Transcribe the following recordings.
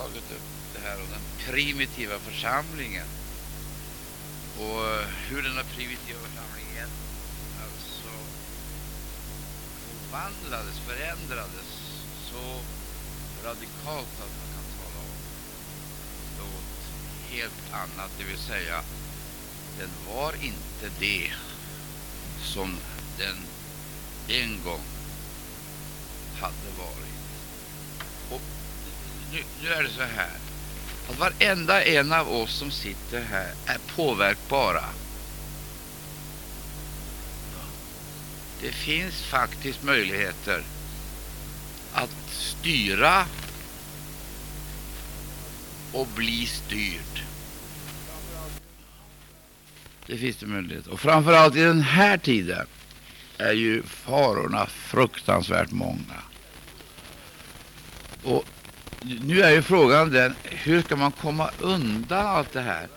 tagit upp det här om den primitiva församlingen och hur denna primitiva församling alltså förvandlades, förändrades så radikalt att man kan tala om något helt annat, det vill säga den var inte det som den en gång hade varit. Nu, nu är det så här att varenda en av oss som sitter här är påverkbara. Det finns faktiskt möjligheter att styra och bli styrd. Det finns det möjlighet. Och framförallt i den här tiden är ju farorna fruktansvärt många. Och nu är ju frågan den, hur ska man komma undan allt det här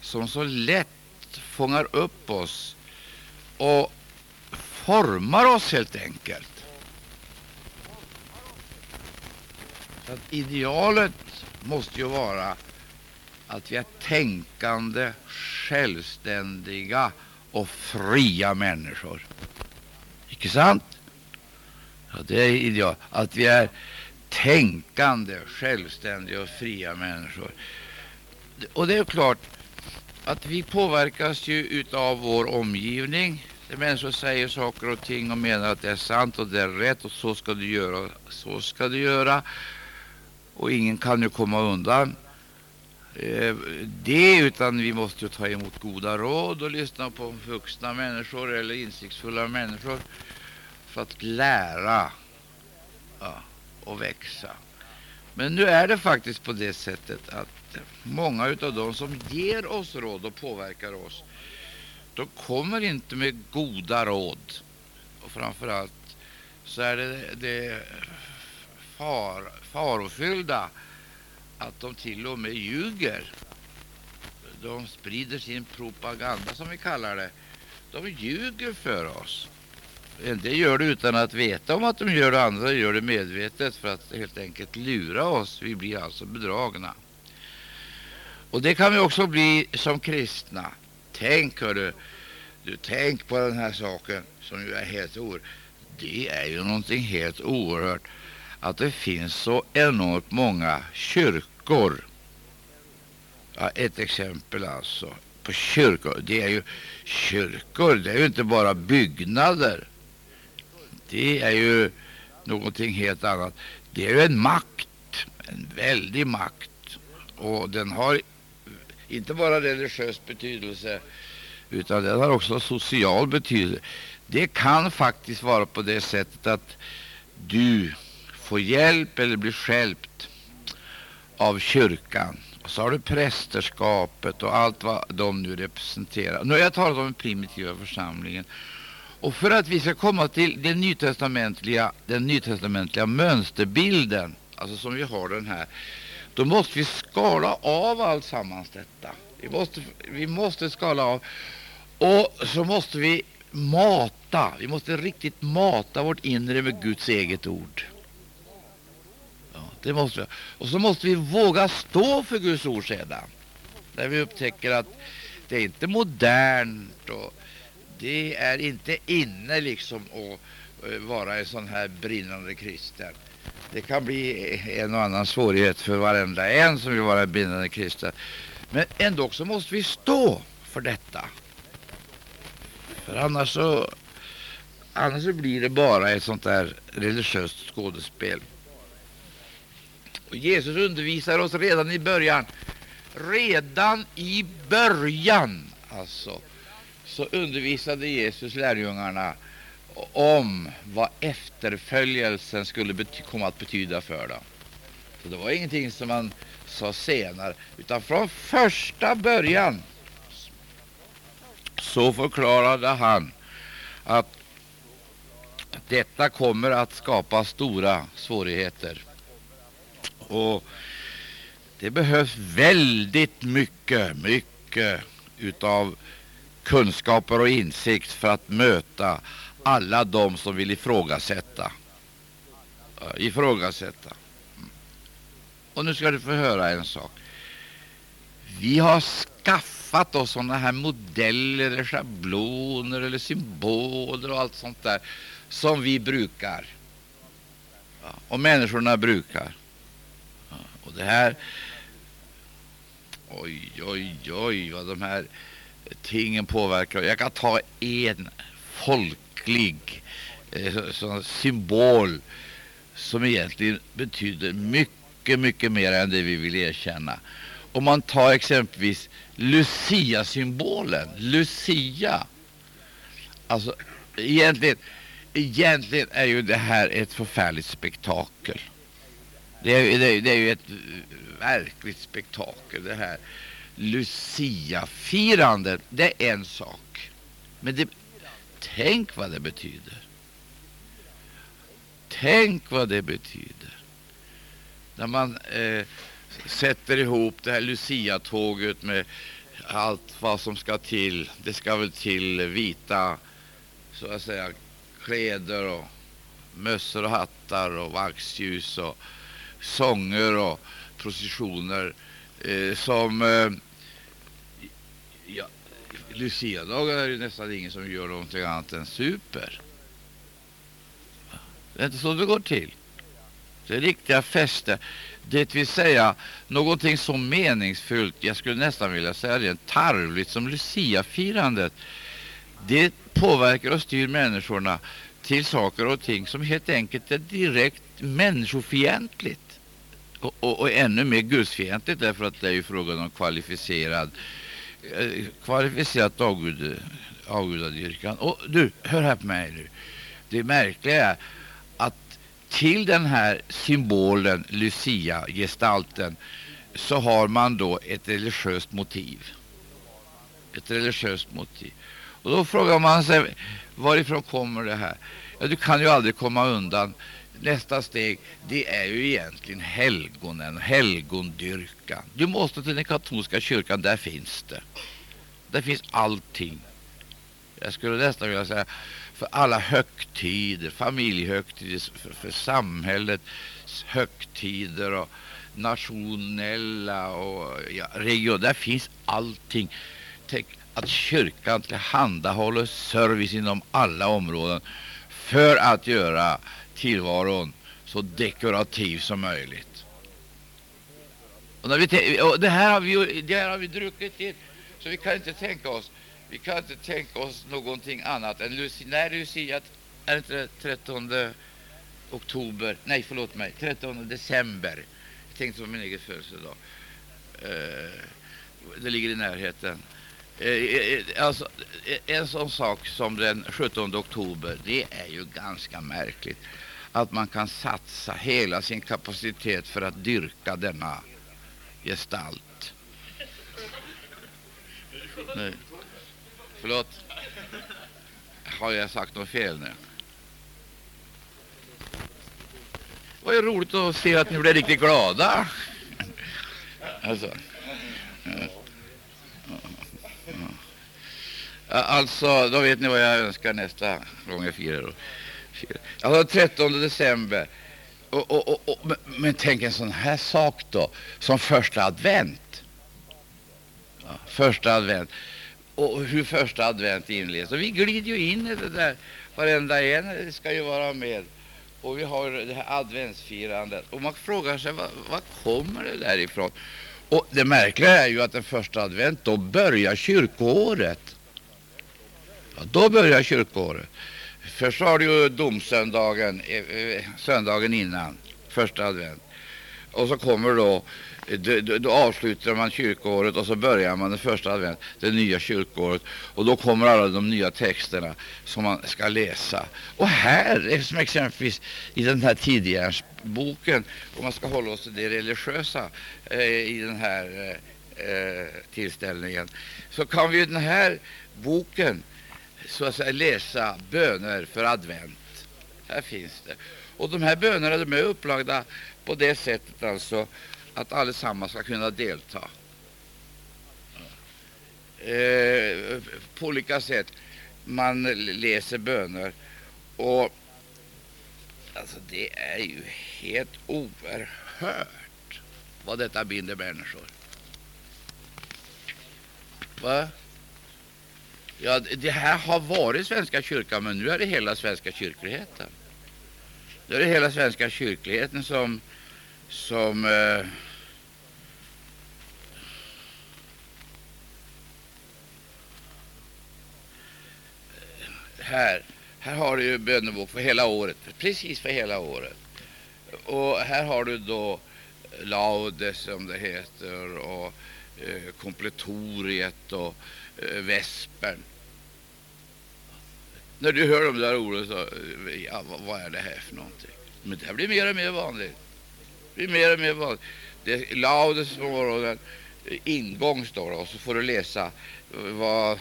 som så lätt fångar upp oss och formar oss helt enkelt. Så att idealet måste ju vara att vi är tänkande, självständiga och fria människor. Icke sant? Ja, det är ideal. Att vi är tänkande, självständiga och fria människor. Och det är klart att vi påverkas ju av vår omgivning. Där människor säger saker och ting och menar att det är sant och det är rätt och så ska du göra, så ska du göra. Och ingen kan ju komma undan eh, det, utan vi måste ju ta emot goda råd och lyssna på vuxna människor eller insiktsfulla människor för att lära. Och växa. Men nu är det faktiskt på det sättet att många av de som ger oss råd och påverkar oss, de kommer inte med goda råd. Och framförallt så är det det far, farofyllda att de till och med ljuger. De sprider sin propaganda som vi kallar det. De ljuger för oss. En del gör det utan att veta om att de gör det, andra gör det medvetet för att helt enkelt lura oss. Vi blir alltså bedragna. Och det kan vi också bli som kristna. Tänk hörru, du tänk på den här saken som ju är helt oerhört. Det är ju någonting helt oerhört att det finns så enormt många kyrkor. Ja, ett exempel alltså på kyrkor. Det är ju kyrkor, det är ju inte bara byggnader det är ju någonting helt annat. Det är ju en makt, en väldig makt. Och den har inte bara religiös betydelse utan den har också social betydelse. Det kan faktiskt vara på det sättet att du får hjälp eller blir skälpt av kyrkan. Och så har du prästerskapet och allt vad de nu representerar. Nu har jag talat om den primitiva församlingen. Och för att vi ska komma till den nytestamentliga, den nytestamentliga mönsterbilden, alltså som vi har den här, då måste vi skala av allt sammans detta. Vi måste, vi måste skala av. Och så måste vi mata, vi måste riktigt mata vårt inre med Guds eget ord. Ja, det måste vi. Och så måste vi våga stå för Guds ord sedan. När vi upptäcker att det är inte modernt och det är inte inne liksom att eh, vara en sån här brinnande kristen. Det kan bli en och annan svårighet för varenda en som vill vara en brinnande kristen. Men ändå så måste vi stå för detta. För annars så, annars så blir det bara ett sånt där religiöst skådespel. Och Jesus undervisar oss redan i början. Redan i början alltså så undervisade Jesus lärjungarna om vad efterföljelsen skulle komma att betyda för dem. Så det var ingenting som man sa senare, utan från första början så förklarade han att detta kommer att skapa stora svårigheter. Och det behövs väldigt mycket, mycket utav kunskaper och insikt för att möta alla de som vill ifrågasätta. ifrågasätta. Mm. Och nu ska du få höra en sak. Vi har skaffat oss sådana här modeller, eller schabloner eller symboler och allt sånt där som vi brukar. Och människorna brukar. Och det här... Oj, oj, oj, vad de här tingen påverkar. Jag kan ta en folklig eh, symbol som egentligen betyder mycket, mycket mer än det vi vill erkänna. Om man tar exempelvis Lucia-symbolen, Lucia. Alltså, egentligen, egentligen är ju det här ett förfärligt spektakel. Det är, det är, det är ju ett verkligt spektakel det här. Luciafirandet, det är en sak. Men det, tänk vad det betyder. Tänk vad det betyder. När man eh, sätter ihop det här Lucia-tåget med allt vad som ska till. Det ska väl till vita så att säga kläder och mössor och hattar och vaxljus och sånger och processioner eh, som eh, ja, Luciadagar är det nästan ingen som gör någonting annat än super. Det är inte så det går till. Det är riktiga fester. Det vill säga någonting så meningsfullt, jag skulle nästan vilja säga rent tarvligt som Lucia-firandet. Det påverkar och styr människorna till saker och ting som helt enkelt är direkt människofientligt. Och, och, och ännu mer gudsfientligt därför att det är ju frågan om kvalificerad eh, Eh, kvalificerat avgud, avgudadyrkan. Och du, hör här på mig nu. Det märkliga är att till den här symbolen, Lucia-gestalten, så har man då ett religiöst motiv. Ett religiöst motiv. Och då frågar man sig, varifrån kommer det här? Ja, du kan ju aldrig komma undan. Nästa steg, det är ju egentligen helgonen, helgondyrkan. Du måste till den katolska kyrkan, där finns det. Där finns allting. Jag skulle nästan vilja säga för alla högtider, familjehögtider, för, för samhällets högtider och nationella och ja, region. Där finns allting. Tänk att kyrkan tillhandahåller service inom alla områden för att göra tillvaron så dekorativ som möjligt. Och, när vi och det, här har vi, det här har vi druckit in, så vi kan inte tänka oss vi kan inte tänka oss någonting annat än Lucia. När Lucia är inte 13 oktober, nej förlåt mig, 13 december. Jag tänkte på min egen födelsedag. Eh, det ligger i närheten. Eh, eh, eh alltså, eh, en sån sak som den 17 oktober, det är ju ganska märkligt att man kan satsa hela sin kapacitet för att dyrka denna gestalt. Nej. Förlåt. Har jag sagt något fel nu? Det var ju roligt att se att ni blev riktigt glada. Alltså. Alltså, då vet ni vad jag önskar nästa gång jag firar. Alltså 13 december. Och, och, och, och, men, men tänk en sån här sak då, som första advent. Ja, första advent och hur första advent inleds. Och vi glider ju in i det där. Varenda en ska ju vara med. Och vi har det här adventsfirandet. Och man frågar sig, vad, vad kommer det därifrån? Och det märkliga är ju att den första advent, då börjar kyrkoåret. Ja, då börjar kyrkoåret. Först har du ju domsöndagen, eh, eh, söndagen innan, första advent. Och så kommer då då, då, avslutar man kyrkoåret och så börjar man den första advent, det nya kyrkoåret. Och då kommer alla de nya texterna som man ska läsa. Och här, som exempelvis i den här tidigärnsboken, om man ska hålla oss till det religiösa eh, i den här eh, eh, tillställningen, så kan vi ju den här boken så att säga läsa böner för advent. Här finns det. Och de här bönerna de är upplagda på det sättet alltså att allesammans ska kunna delta eh, på olika sätt. Man läser böner och alltså det är ju helt oerhört vad detta binder människor. Va? Ja, det här har varit Svenska kyrkan, men nu är det hela svenska kyrkligheten. Nu är det hela svenska kyrkligheten som, som eh, här, här har du ju bönebok för hela året, precis för hela året. Och här har du då laudes, som det heter, och eh, kompletoriet och eh, vespern. När du hör de där orden så, ja, vad, är det här för någonting? Men det blir mer och mer vanligt. Det blir mer och mer vanligt. Det är laudes på morgonen, ingång står det, och så får du läsa eh, vad,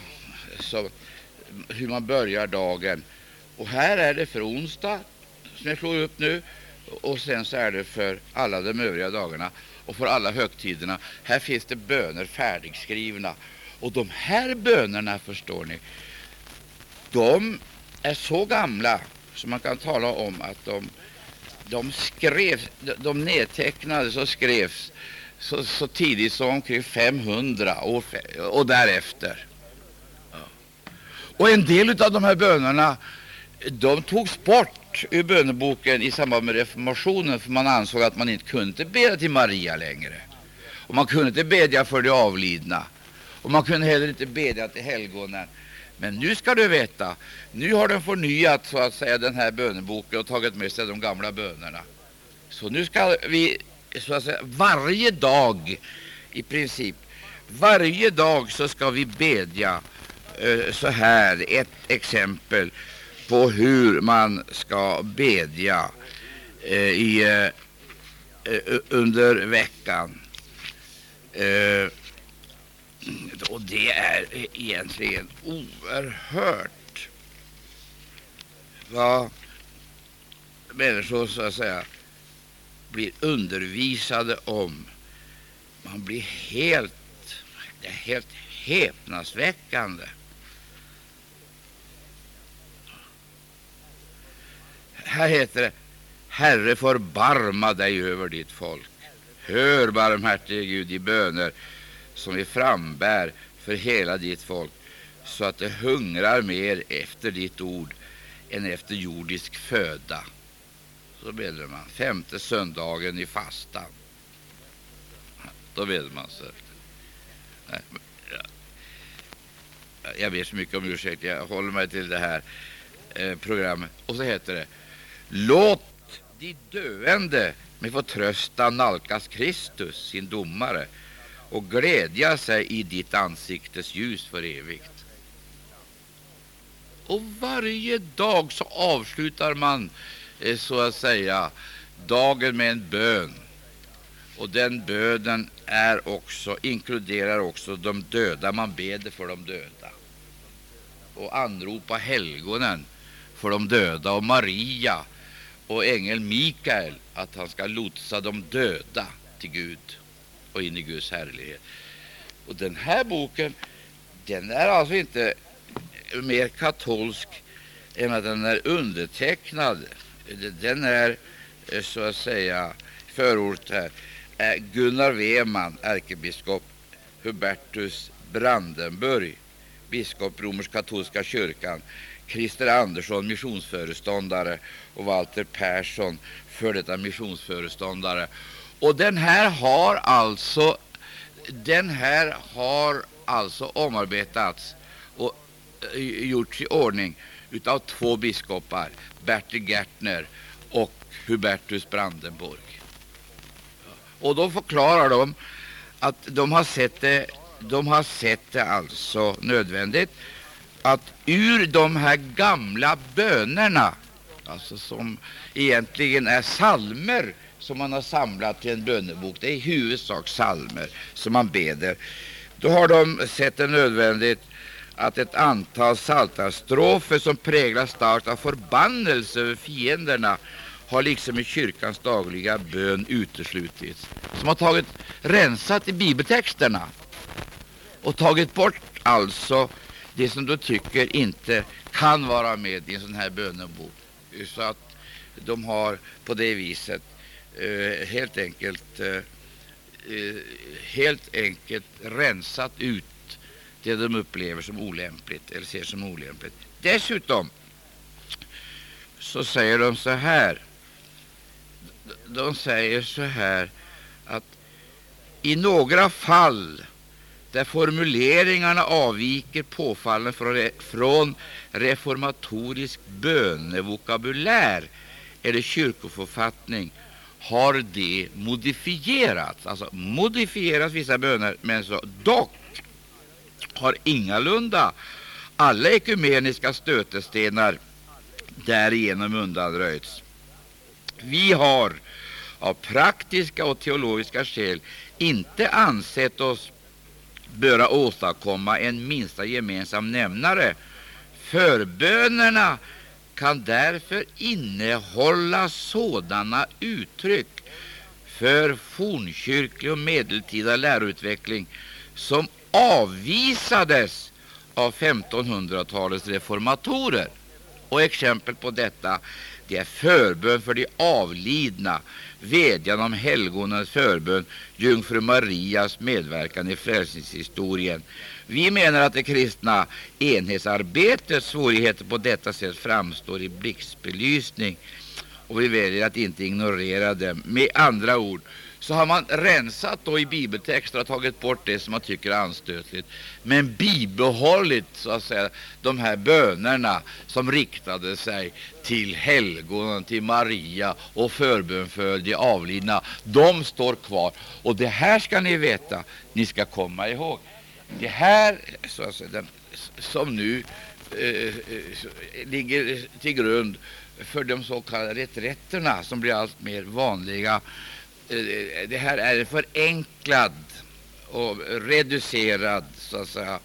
så, hur man börjar dagen. Och här är det för onsdag, som jag slår upp nu, och sen så är det för alla de övriga dagarna och för alla högtiderna. Här finns det böner färdigskrivna. Och de här bönerna, förstår ni, de är så gamla som man kan tala om att de, de skrevs, de nedtecknades och skrevs så, så tidigt som omkring 500 år och därefter. Och en del av de här bönerna de togs bort ur böneboken i samband med reformationen, för man ansåg att man inte kunde bedja till Maria längre. Och man kunde inte bedja för de avlidna. Och man kunde heller inte bedja till helgonen. Men nu ska du veta, nu har de förnyat så att säga den här böneboken och tagit med sig de gamla bönerna. Så nu ska vi så att säga varje dag i princip, varje dag så ska vi bedja eh, så här, ett exempel på hur man ska bedja eh, i, eh, under veckan. Eh, Mm, och det är egentligen oerhört vad människor så att säga blir undervisade om. Man blir helt, det är helt häpnadsväckande. Här heter det Herre, förbarma dig över ditt folk. Hör, barmhärtige Gud, i böner som vi frambär för hela ditt folk, så att det hungrar mer efter ditt ord än efter jordisk föda. Så bedrar man. Femte söndagen i fastan. Då bedrar man så. Jag ber så mycket om ursäkt. Jag håller mig till det här eh, programmet. Och så heter det Låt de döende med förtröstan nalkas Kristus, sin domare, och glädja sig i ditt ansiktes ljus för evigt. Och varje dag så avslutar man eh, så att säga dagen med en bön. Och den bönen är också, inkluderar också de döda. Man beder för de döda och anropa helgonen för de döda och Maria och ängeln Mikael att han ska lotsa de döda till Gud och in i Guds härlighet. Och den här boken, den är alltså inte mer katolsk än att den är undertecknad. Den är eh, så att säga förordet här. Eh, Gunnar Weman, ärkebiskop Hubertus Brandenburg, biskop romersk-katolska kyrkan, Christer Andersson, missionsföreståndare, och Walter Persson, för detta missionsföreståndare. Och den här har alltså, den här har alltså omarbetats och eh, gjorts i ordning utav två biskopar, Bertil Gärtner och Hubertus Brandenburg. Och då förklarar de att de har sett det, de har sett det alltså nödvändigt att ur de här gamla bönerna, alltså som egentligen är salmer som man har samlat till en bönebok, det är i huvudsak salmer som man beder, då har de sett det nödvändigt att ett antal saltarstrofer som präglas starkt av förbannelse över fienderna har liksom i kyrkans dagliga bön uteslutits. Som har tagit, rensat i bibeltexterna och tagit bort alltså det som du tycker inte kan vara med i en sån här bönebok. Så att de har på det viset Eh, helt enkelt eh, eh, helt enkelt rensat ut det de upplever som olämpligt eller ser som olämpligt. Dessutom så säger de så här. De säger så här att i några fall där formuleringarna avviker påfallande från, från reformatorisk bönevokabulär eller kyrkoförfattning har det modifierats, alltså modifierats vissa böner, men så dock har ingalunda alla ekumeniska stötestenar därigenom undanröjts. Vi har av praktiska och teologiska skäl inte ansett oss böra åstadkomma en minsta gemensam nämnare. Förbönerna kan därför innehålla sådana uttryck för fornkyrklig och medeltida läroutveckling som avvisades av 1500-talets reformatorer. Och exempel på detta det är förbön för de avlidna, vädjan om helgonens förbön, jungfru Marias medverkan i frälsningshistorien. Vi menar att det kristna enhetsarbetets svårigheter på detta sätt framstår i blixtbelysning och vi väljer att inte ignorera dem. Med andra ord så har man rensat då i bibeltexter och tagit bort det som man tycker är anstötligt, men bibehållit så att säga de här bönerna som riktade sig till helgonen, till Maria och förbön för de avlidna. De står kvar. Och det här ska ni veta, ni ska komma ihåg. Det här så att säga, den, som nu eh, ligger till grund för de så kallade reträtterna som blir allt mer vanliga Eh, Eh, det här är en förenklad och reducerad så att säga,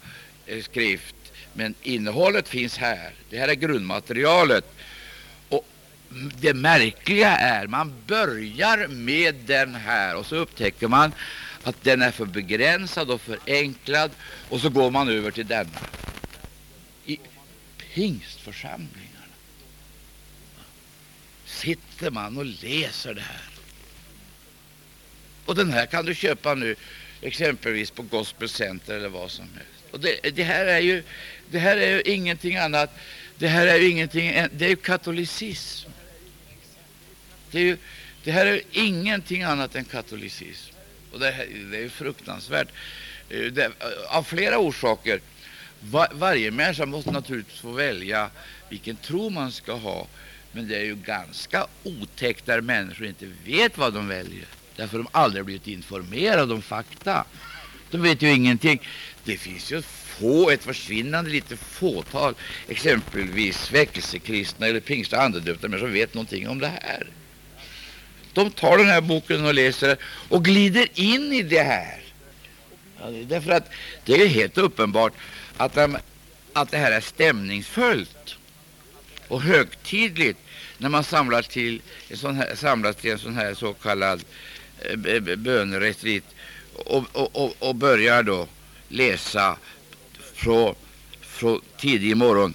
eh, skrift, men innehållet finns här. Det här är grundmaterialet. Och det märkliga är man börjar med den här och så upptäcker man att den är för begränsad och förenklad och så går man över till denna. I pingstförsamlingarna sitter man och läser det här. Och den här kan du köpa nu exempelvis på Gospel Center eller vad som helst. Och det, det här är ju det här är ju ingenting annat. Det här är ju ingenting. Det är ju katolicism. Det, är ju, det här är ingenting annat än katolicism. Och det, det är fruktansvärt. Eh, det, eh, av flera orsaker. Var, varje människa måste naturligtvis få välja vilken tro man ska ha. Men det är ju ganska otäckt där människor inte vet vad de väljer därför de aldrig blivit informerade om fakta. De vet ju ingenting. Det finns ju få, ett försvinnande litet fåtal, exempelvis väckelsekristna eller pingst och andedöpta som vet någonting om det här. De tar den här boken och läser och glider in i det här. Ja, därför att det är helt uppenbart att, de, att det här är stämningsfullt och högtidligt när man samlas till en sån här, samlas till en sån här så kallad Eh, Eh, eh, böneretreat och, och, och, och börjar då läsa från, från tidig morgon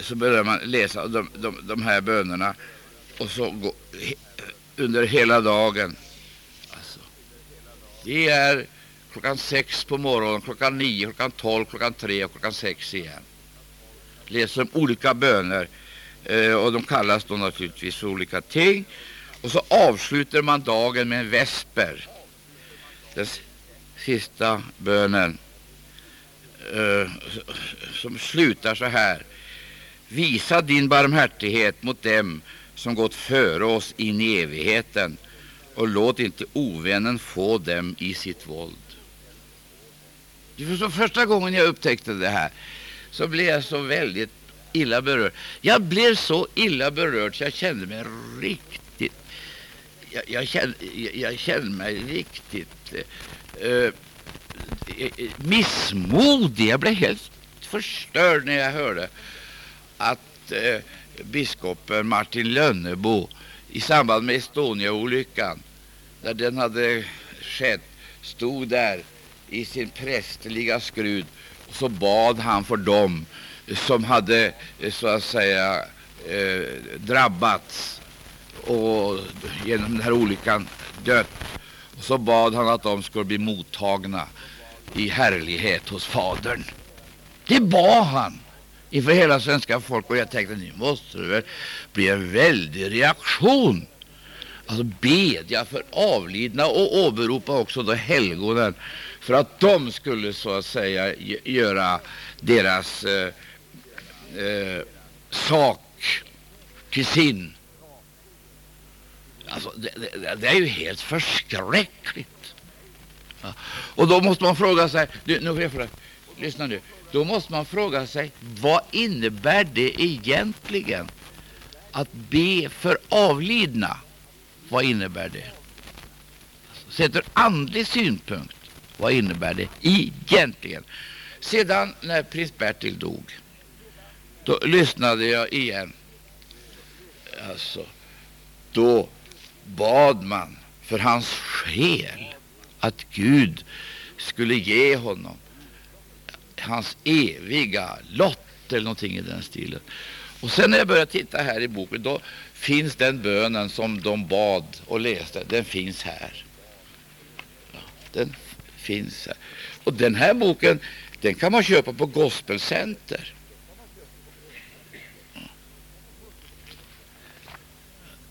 så börjar man läsa de, de, de här bönerna och så går, under hela dagen. Alltså, det är klockan sex på morgonen, klockan nio, klockan tolv, klockan tre och klockan sex igen. Läser de olika böner eh, och de kallas då naturligtvis för olika ting. Och så avslutar man dagen med en vesper, den sista bönen, eh, som slutar så här. Visa din barmhärtighet mot dem som gått före oss in i evigheten och låt inte ovännen få dem i sitt våld. För första gången jag upptäckte det här så blev jag så väldigt illa berörd. Jag blev så illa berörd så jag kände mig riktigt jag, jag, känner, jag, känner mig riktigt eh, eh, eh, missmodig. Jag blev helt förstörd när jag hörde att eh, biskopen Martin Lönnebo i samband med Estonia-olyckan, när den hade skett, stod där i sin prästerliga skrud och så bad han för dem som hade så att säga eh, drabbats och genom den här olyckan dött. Och så bad han att de skulle bli mottagna i härlighet hos Fadern. Det bad han inför hela svenska folk och jag tänkte nu måste det väl bli en väldig reaktion. Alltså bedja för avlidna och åberopa också då helgonen för att de skulle så att säga göra deras eh, eh, sak till sin. Alltså, det, det, det är ju helt förskräckligt. Ja. Och då måste man fråga sig, nu, nu fråga, lyssna nu, då måste man fråga sig vad innebär det egentligen att be för avlidna? Vad innebär det? Alltså, sett ur andlig synpunkt, vad innebär det egentligen? Sedan när prins Bertil dog, då lyssnade jag igen. Alltså, då bad man för hans själ att Gud skulle ge honom hans eviga lott eller någonting i den stilen. Och sen när jag började titta här i boken, då finns den bönen som de bad och läste, den finns här. Den finns här. Och den här boken, den kan man köpa på Gospelcenter.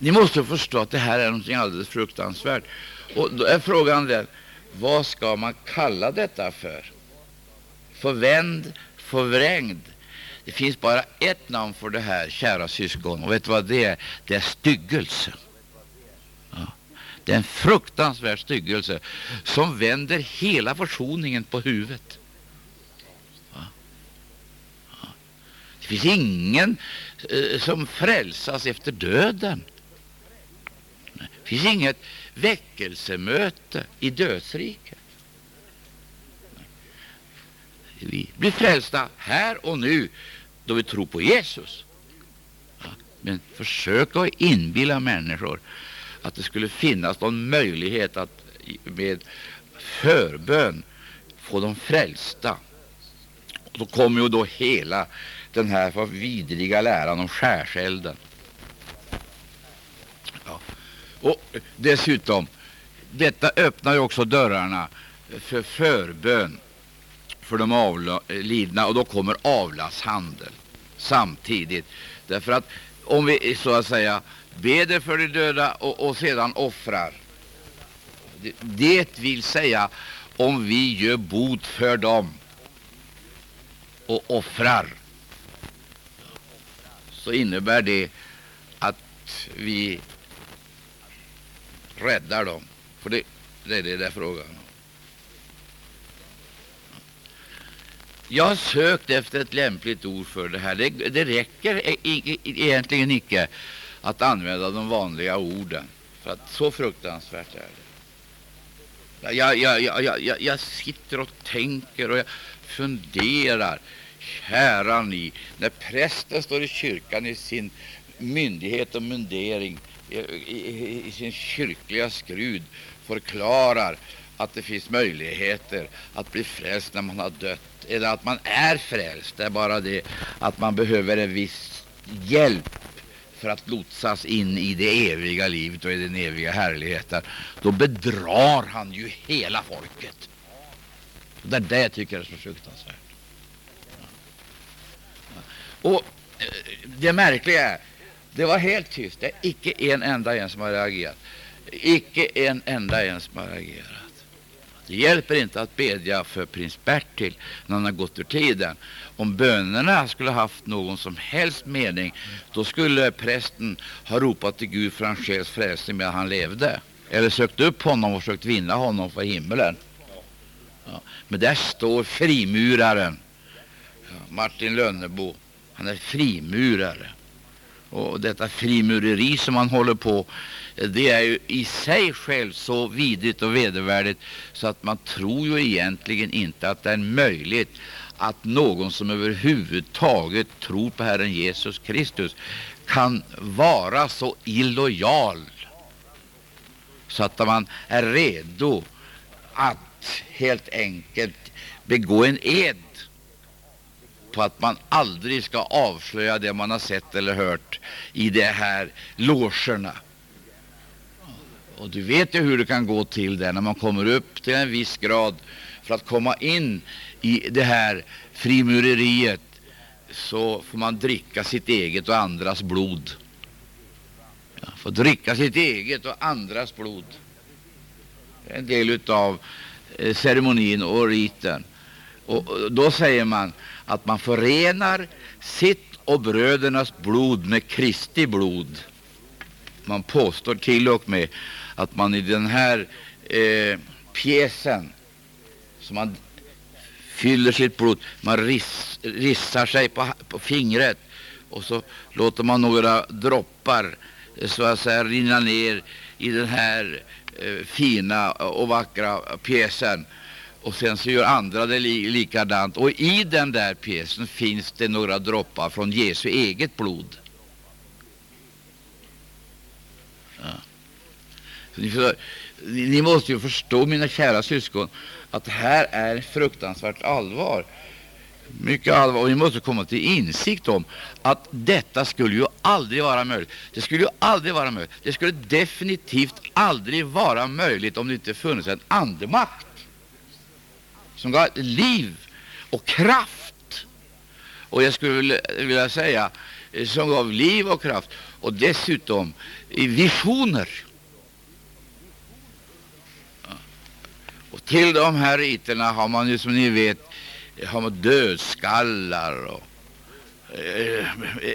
Ni måste förstå att det här är något alldeles fruktansvärt. Och då är frågan den, vad ska man kalla detta för? Förvänd, förvrängd. Det finns bara ett namn för det här, kära syskon. Och vet du vad det är? Det är styggelse. Ja. Det är en fruktansvärd styggelse som vänder hela försoningen på huvudet. Ja. Ja. Det finns ingen eh, som frälsas efter döden. Det finns inget väckelsemöte i dödsriket. Vi blir frälsta här och nu då vi tror på Jesus. Men försök att inbilla människor att det skulle finnas någon möjlighet att med förbön få dem frälsta. Och då kommer ju då hela den här vidriga läran om skärselden. Och dessutom, detta öppnar ju också dörrarna för förbön för de avlidna och då kommer avlatshandel samtidigt. Därför att om vi så att säga beder för de döda och, och sedan offrar, det, det vill säga om vi gör bot för dem och offrar, så innebär det att vi räddar dem. För det, det är det det är frågan om. Jag har sökt efter ett lämpligt ord för det här. Det, det räcker e, e, egentligen icke att använda de vanliga orden, för att så fruktansvärt är det. Jag, jag, jag, jag, jag sitter och tänker och jag funderar. Kära ni, när prästen står i kyrkan i sin myndighet och mundering, i, i, i sin kyrkliga skrud, förklarar att det finns möjligheter att bli frälst när man har dött eller att man är frälst. Det är bara det att man behöver en viss hjälp för att lotsas in i det eviga livet och i den eviga härligheten. Då bedrar han ju hela folket. Det är det jag tycker är så fruktansvärt. Och eh, det märkliga är, det var helt tyst. Det är icke en enda en som har reagerat. Icke en enda en som har reagerat. Det hjälper inte att bedja för prins Bertil när han har gått ur tiden. Om bönerna skulle haft någon som helst mening, då skulle prästen ha ropat till Gud för hans själs frälsning medan han levde. Eller sökt upp honom och försökt vinna honom för himmelen. Ja. Men där står frimuraren, ja, Martin Lönnebo. Han är frimurare. Och detta frimureri som man håller på det är ju i sig själv så vidrigt och vedervärdigt så att man tror ju egentligen inte att det är möjligt att någon som överhuvudtaget tror på Herren Jesus Kristus kan vara så illojal så att man är redo att helt enkelt begå en ed på att man aldrig ska avslöja det man har sett eller hört i de här logerna Och du vet ju hur det kan gå till där när man kommer upp till en viss grad för att komma in i det här frimureriet så får man dricka sitt eget och andras blod. Ja, får dricka sitt eget och andras blod. Det är en del av eh, ceremonin och riten. Och då säger man att man förenar sitt och brödernas blod med Kristi blod. Man påstår till och med att man i den här eh, pjäsen som man fyller sitt blod, man riss, rissar sig på, på fingret och så låter man några droppar eh, så att säga rinna ner i den här eh, fina och vackra pjäsen. Och sen så gör andra det li likadant. Och i den där pjäsen finns det några droppar från Jesu eget blod. Ja. Ni, för, ni, ni, måste ju förstå, mina kära syskon, att det här är fruktansvärt allvar. Mycket allvar. Och vi måste komma till insikt om att detta skulle ju aldrig vara möjligt. Det skulle ju aldrig vara möjligt. Det skulle definitivt aldrig vara möjligt om det inte funnits en andemakt som gav liv och kraft. Och jag skulle vilja säga eh, som gav liv och kraft och dessutom visioner. Och till de här riterna har man ju som ni vet har man dödskallar och eh,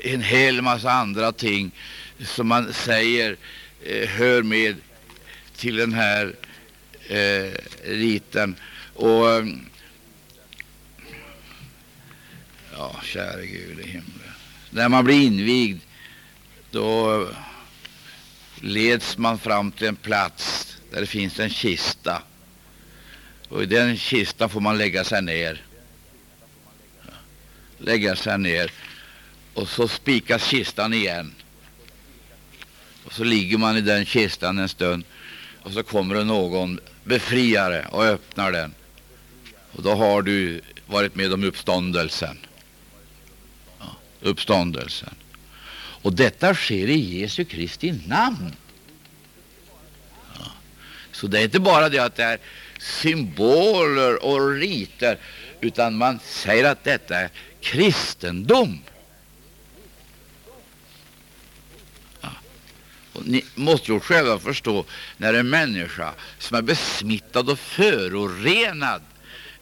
en hel massa andra ting som man säger eh, hör med till den här eh, riten. Och eh, ja, käre Gud i himlen. När man blir invigd, då leds man fram till en plats där det finns en kista. Och i den kistan får man lägga sig ner. Lägga sig ner. Och så spikas kistan igen. Och så ligger man i den kistan en stund. Och så kommer det någon befriare och öppnar den. Och då har du varit med om uppståndelsen. Ja, uppståndelsen. Och detta sker i Jesu Kristi namn. Ja. Så det är inte bara det att det är symboler och riter, utan man säger att detta är kristendom. Ja. Och ni måste ju själva förstå när en människa som är besmittad och förorenad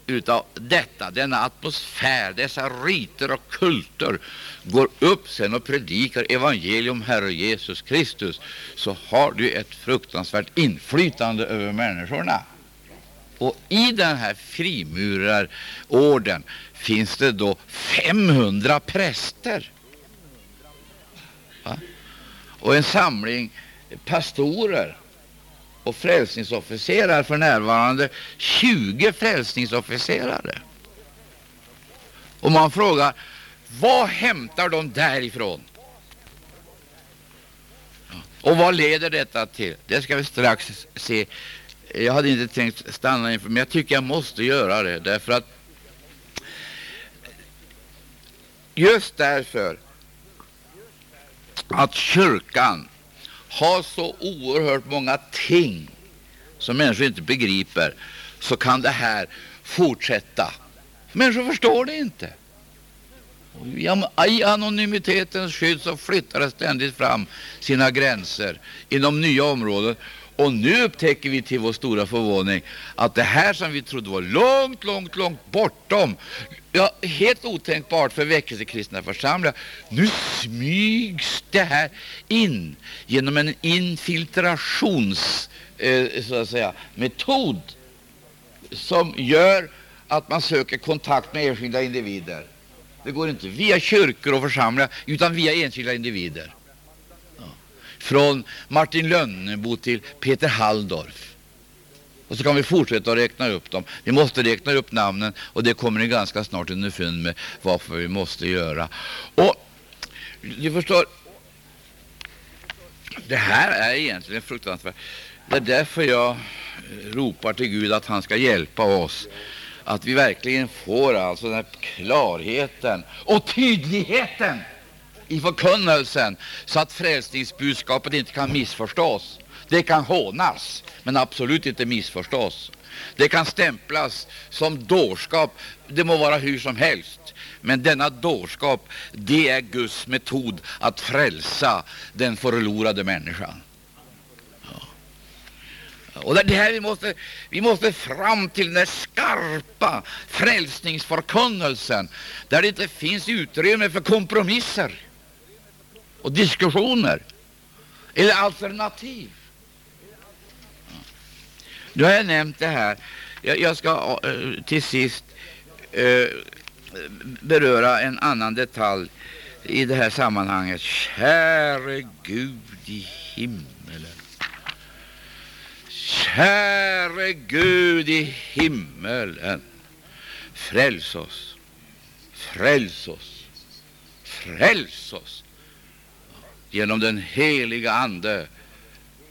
utav detta, denna atmosfär, dessa riter och kulter, går upp sen och predikar evangelium Herre Jesus Kristus, så har du ett fruktansvärt inflytande över människorna. Och i den här frimurarorden finns det då 500 präster. Va? Och en samling pastorer och frälsningsofficerare för närvarande 20 frälsningsofficerare. Och man frågar, vad hämtar de därifrån? Och vad leder detta till? Det ska vi strax se. Jag hade inte tänkt stanna inför, men jag tycker jag måste göra det, därför att just därför att kyrkan har så oerhört många ting som människor inte begriper, så kan det här fortsätta. Människor förstår det inte. I anonymitetens skydd så flyttar det ständigt fram sina gränser inom nya områden. Och nu upptäcker vi till vår stora förvåning att det här som vi trodde var långt, långt, långt bortom, ja, helt otänkbart för väckelsekristna församlingar, nu smygs det här in genom en infiltrations eh, så att säga, metod som gör att man söker kontakt med enskilda individer. Det går inte via kyrkor och församlingar, utan via enskilda individer. Från Martin Lönnebo till Peter Halldorf. Och så kan vi fortsätta att räkna upp dem. Vi måste räkna upp namnen, och det kommer ni ganska snart underfund med varför vi måste göra. Och ni förstår, det här är egentligen fruktansvärt. Det är därför jag ropar till Gud att han ska hjälpa oss att vi verkligen får alltså den här klarheten och tydligheten i förkunnelsen så att frälsningsbudskapet inte kan missförstås. Det kan hånas, men absolut inte missförstås. Det kan stämplas som dårskap, det må vara hur som helst. Men denna dårskap, det är Guds metod att frälsa den förlorade människan. Och det här vi måste, vi måste fram till den skarpa frälsningsförkunnelsen, där det inte finns utrymme för kompromisser och diskussioner eller alternativ. Nu har jag nämnt det här. Jag, jag ska uh, till sist uh, beröra en annan detalj i det här sammanhanget. Käre Gud i himmelen. Käre Gud i himmelen. Fräls oss. Fräls oss. Fräls oss genom den heliga Ande,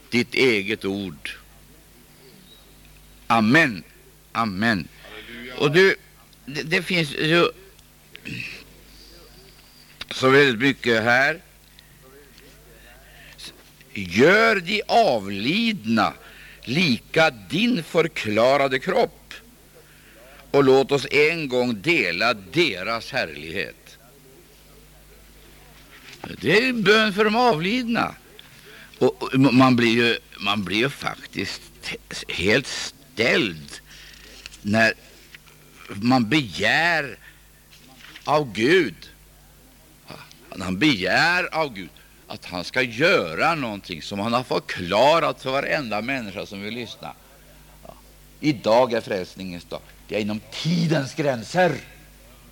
ditt eget ord. Amen. Amen. Och du, det, det finns ju så väldigt mycket här. Gör de avlidna lika din förklarade kropp och låt oss en gång dela deras härlighet. Det är bön för de avlidna. Och man blir ju, man blir ju faktiskt helt ställd när man begär av Gud, han begär av Gud att han ska göra någonting som han har förklarat för varenda människa som vill lyssna. Ja. Idag är frälsningens dag. Det är inom tidens gränser.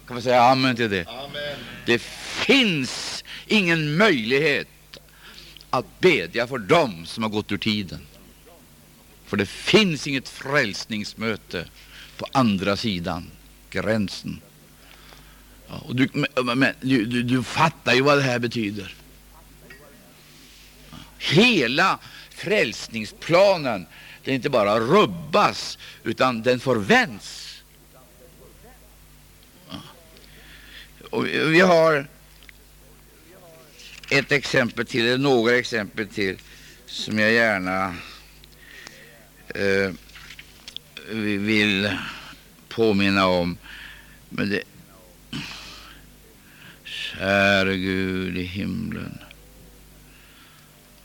Kan vi säga amen till det? Amen. Det finns ingen möjlighet att bedja för dem som har gått ur tiden. För det finns inget frälsningsmöte på andra sidan gränsen. Ja, och du, men, men, du, du, du fattar ju vad det här betyder. Hela frälsningsplanen, den inte bara rubbas, utan den förvänds. Ja. Och vi har ett exempel till, eller några exempel till, som jag gärna eh, vill påminna om. Men det, käre Gud i himlen.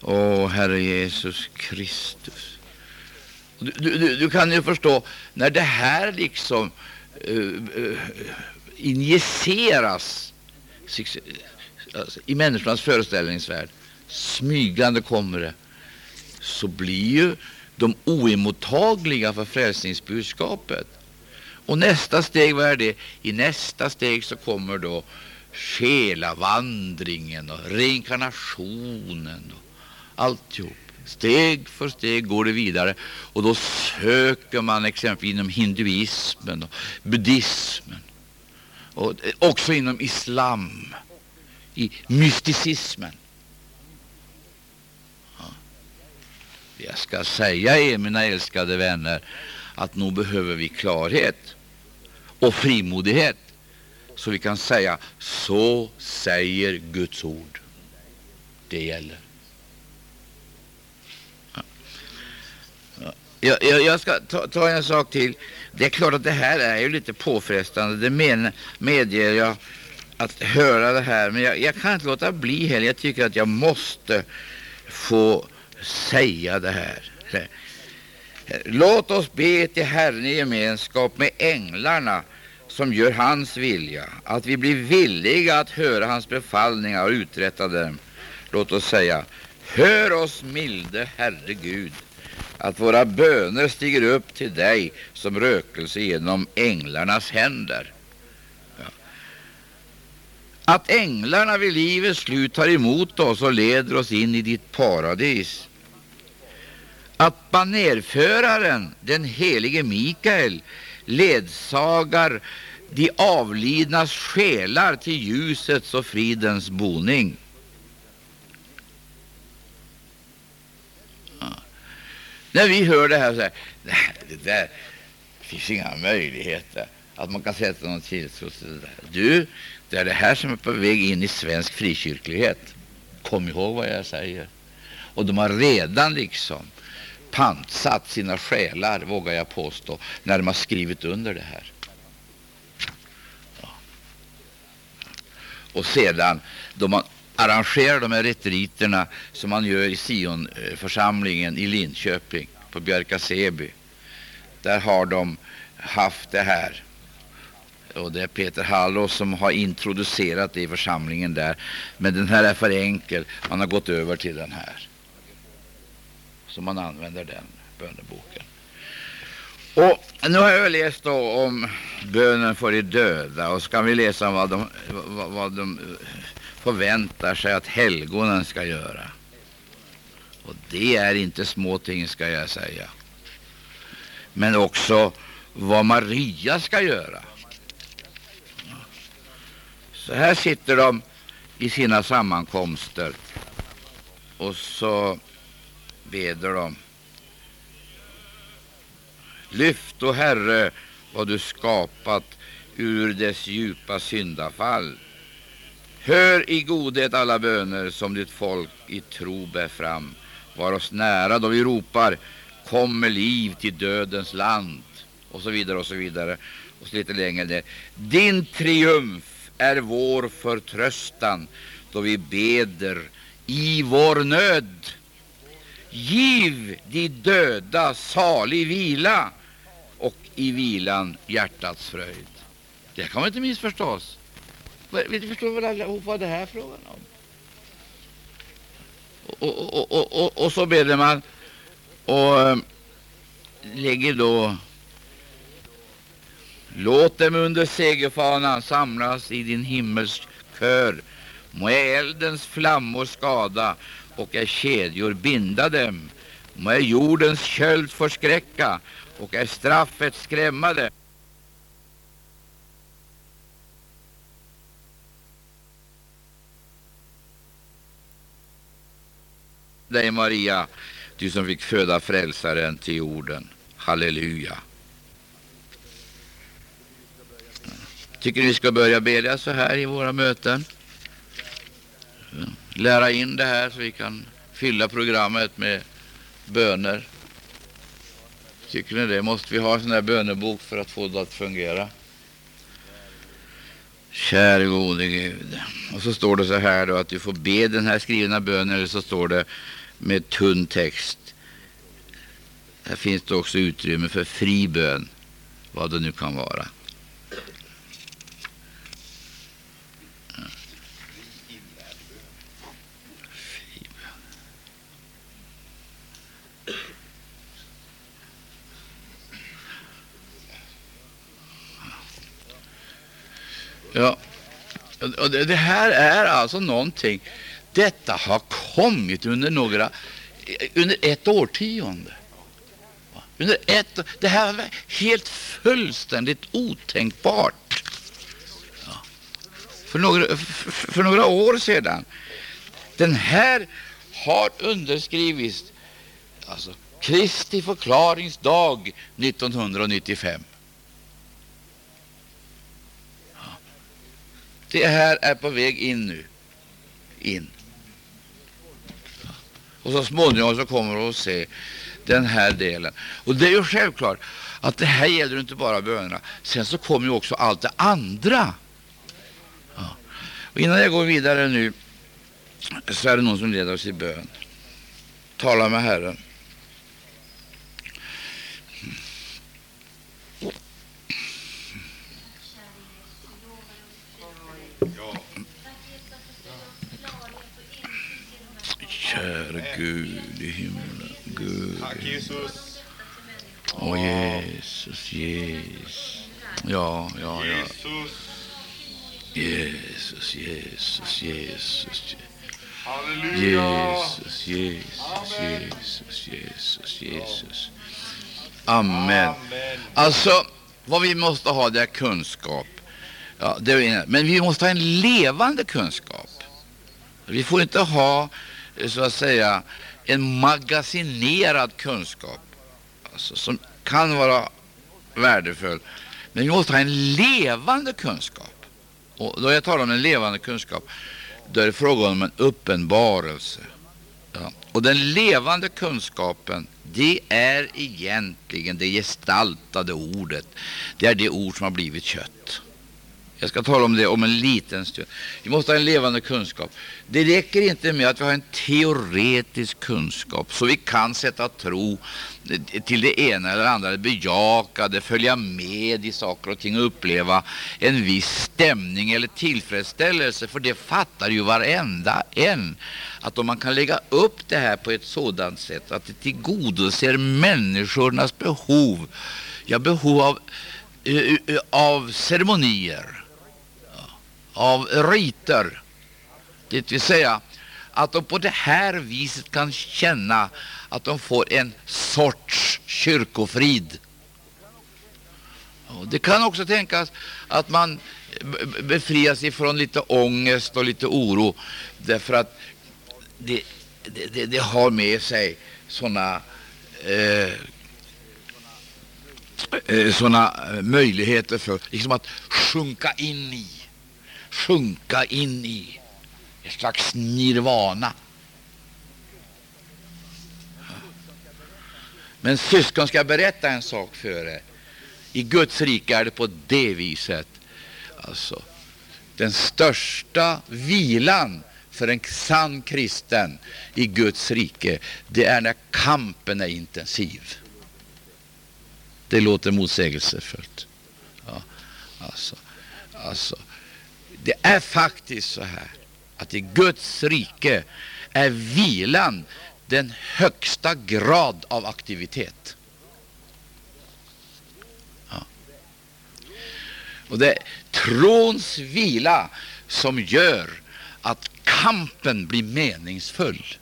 Åh, Herre Jesus Kristus. Du, du, du, kan ju förstå, när det här liksom uh, uh, injiceras alltså, i människornas föreställningsvärld, smygande kommer det, så blir ju de oemottagliga för frälsningsbudskapet. Och nästa steg, vad är det? I nästa steg så kommer då själavandringen och reinkarnationen och alltihop. Steg för steg går det vidare och då söker man exempelvis inom hinduismen och buddhismen och också inom islam, i mysticismen. Jag ska säga er, mina älskade vänner, att nog behöver vi klarhet och frimodighet så vi kan säga så säger Guds ord. Det gäller. Jag, jag, jag ska ta, ta, en sak till. Det är klart att det här är ju lite påfrestande, det men, medger jag, att höra det här. Men jag, jag, kan inte låta bli heller. Jag tycker att jag måste få säga det här. Låt oss be till Herren i gemenskap med änglarna som gör hans vilja, att vi blir villiga att höra hans befallningar och uträtta dem. Låt oss säga, hör oss milde Herre Gud, att våra böner stiger upp till dig som rökelse genom änglarnas händer. Att änglarna vid livets slut tar emot oss och leder oss in i ditt paradis. Att banerföraren, den helige Mikael, ledsagar de avlidnas själar till ljusets och fridens boning. Ja. När vi hör det här så här, det där finns inga möjligheter att man kan sätta någon tilltro till det där. Du, det är det här som är på väg in i svensk frikyrklighet. Kom ihåg vad jag säger. Och de har redan liksom pantsatt sina själar, vågar jag påstå, när de har skrivit under det här. Ja. Och sedan, då man arrangerar de här retriterna som man gör i Sionförsamlingen i Linköping, på Björka-Seby, där har de haft det här. Och det är Peter Hallås som har introducerat det i församlingen där. Men den här är för enkel. Man har gått över till den här. Så man använder den böneboken. Och nu har jag läst om bönen för de döda och ska vi läsa vad de, vad, vad de eh, förväntar sig att helgonen ska göra. Och det är inte små ting, ska jag säga. Men också vad Maria ska göra. Så här sitter de i sina sammankomster och så beder de. Lyft, o Herre, vad du skapat ur dess djupa syndafall. Hör i godhet alla böner som ditt folk i tro bär fram. Var oss nära då vi ropar, kom med liv till dödens land, och så vidare och så vidare. Och så lite längre ner. Din triumf är vår förtröstan då vi beder i vår nöd. Giv de döda salig vila och i vilan hjärtats fröjd. Det kan man inte missförstås. Vi förstår väl allihop vad det här är frågan om. Och, och, och, och, och så beder man och eh, lägger då Låt dem under segerfanan samlas i din himmels kör. Må eldens flammor skada och är kedjor binda dem. Må jordens köld förskräcka och är straffet skrämma dem. dig, Maria, du som fick föda frälsaren till jorden. Halleluja. Tycker vi ska börja bedja så här i våra möten? Lära in det här så vi kan fylla programmet med böner. Tycker ni det? Måste vi ha en sån här bönebok för att få det att fungera? Käre gode Gud. Och så står det så här då att du får be den här skrivna bönen, eller så står det med tunn text. Här finns det också utrymme för fri bön, vad det nu kan vara. Ja, och det, det här är alltså någonting. Detta har kommit under några, under ett årtionde. Under ett, det här var helt fullständigt otänkbart. Ja. För, några, för, för några år sedan. Den här har underskrivits, alltså Kristi förklaringsdag 1995. Det här är på väg in nu. In. Och så småningom så kommer du att se den här delen. Och det är ju självklart att det här gäller inte bara bönerna. Sen så kommer ju också allt det andra. Ja. Och innan jag går vidare nu så är det någon som leder oss i bön. Tala med Herren. Käre Gud i himlen. Gud. Tack Jesus. Åh Jesus, Jesus. Ja, ja, ja. Jesus, Jesus, Jesus. Jesus, Jesus, Jesus, Jesus, Jesus. Amen. Alltså, vad vi måste ha det är kunskap. Ja, det är, men vi måste ha en levande kunskap. Vi får inte ha så att säga en magasinerad kunskap alltså, som kan vara värdefull. Men vi måste ha en levande kunskap. Och då jag talar om en levande kunskap, då är det fråga om en uppenbarelse. Ja. Och den levande kunskapen, det är egentligen det gestaltade ordet. Det är det ord som har blivit kött. Jag ska tala om det om en liten stund. Vi måste ha en levande kunskap. Det räcker inte med att vi har en teoretisk kunskap så vi kan sätta tro till det ena eller andra, bejaka det, följa med i saker och ting och uppleva en viss stämning eller tillfredsställelse. För det fattar ju varenda en. Att om man kan lägga upp det här på ett sådant sätt att det tillgodoser människornas behov, ja, behov av, eh, eh, av ceremonier, av riter. Det vill säga att de på det här viset kan känna att de får en sorts kyrkofrid. Det kan också tänkas att man befrias ifrån lite ångest och lite oro därför att det, det, det har med sig sådana eh, eh såna möjligheter för liksom att sjunka in i sjunka in i ett slags nirvana. Men syskon ska berätta en sak för er. I Guds rike är det på det viset. Alltså, den största vilan för en sann kristen i Guds rike, det är när kampen är intensiv. Det låter motsägelsefullt. Ja, alltså, alltså, det är faktiskt så här att i Guds rike är vilan den högsta grad av aktivitet. Ja. Och det är trons vila som gör att kampen blir meningsfull.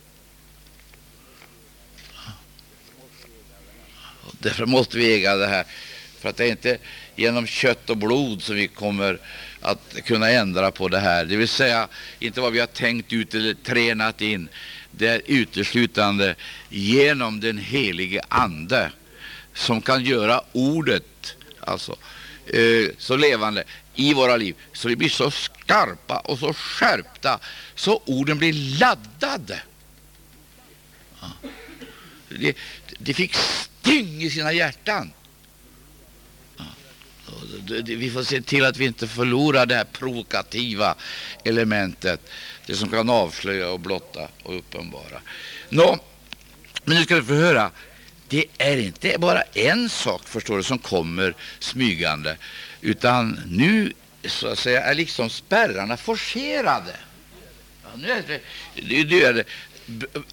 Och därför måste vi äga det här. För att det är inte genom kött och blod som vi kommer att kunna ändra på det här. Det vill säga inte vad vi har tänkt ut eller tränat in. Det är uteslutande genom den helige Ande som kan göra ordet alltså, eh, så levande i våra liv så vi blir så skarpa och så skärpta så orden blir laddade. Ja. Det, det fick sting i sina hjärtan. Vi får se till att vi inte förlorar det här provokativa elementet, det som kan avslöja och blotta och uppenbara. Nå, men nu ska du få höra. Det är inte bara en sak förstår du, som kommer smygande, utan nu så att säga, är liksom spärrarna forcerade. Ja, nu är det, det, det, är det,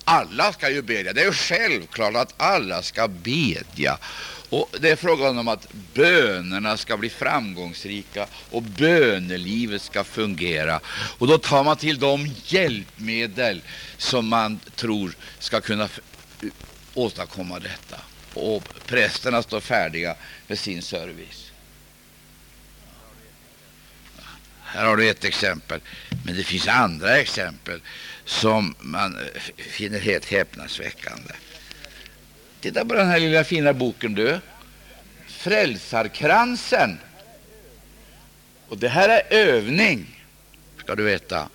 alla ska ju bedja. Det är ju självklart att alla ska bedja. Och Det är frågan om att bönerna ska bli framgångsrika och bönelivet ska fungera. Och Då tar man till de hjälpmedel som man tror ska kunna åstadkomma detta. Och prästerna står färdiga med sin service. Här har du ett exempel, men det finns andra exempel som man eh, finner helt häpnadsväckande. Titta på den här lilla fina boken du. Frälsarkransen. Och det här är övning, ska du veta.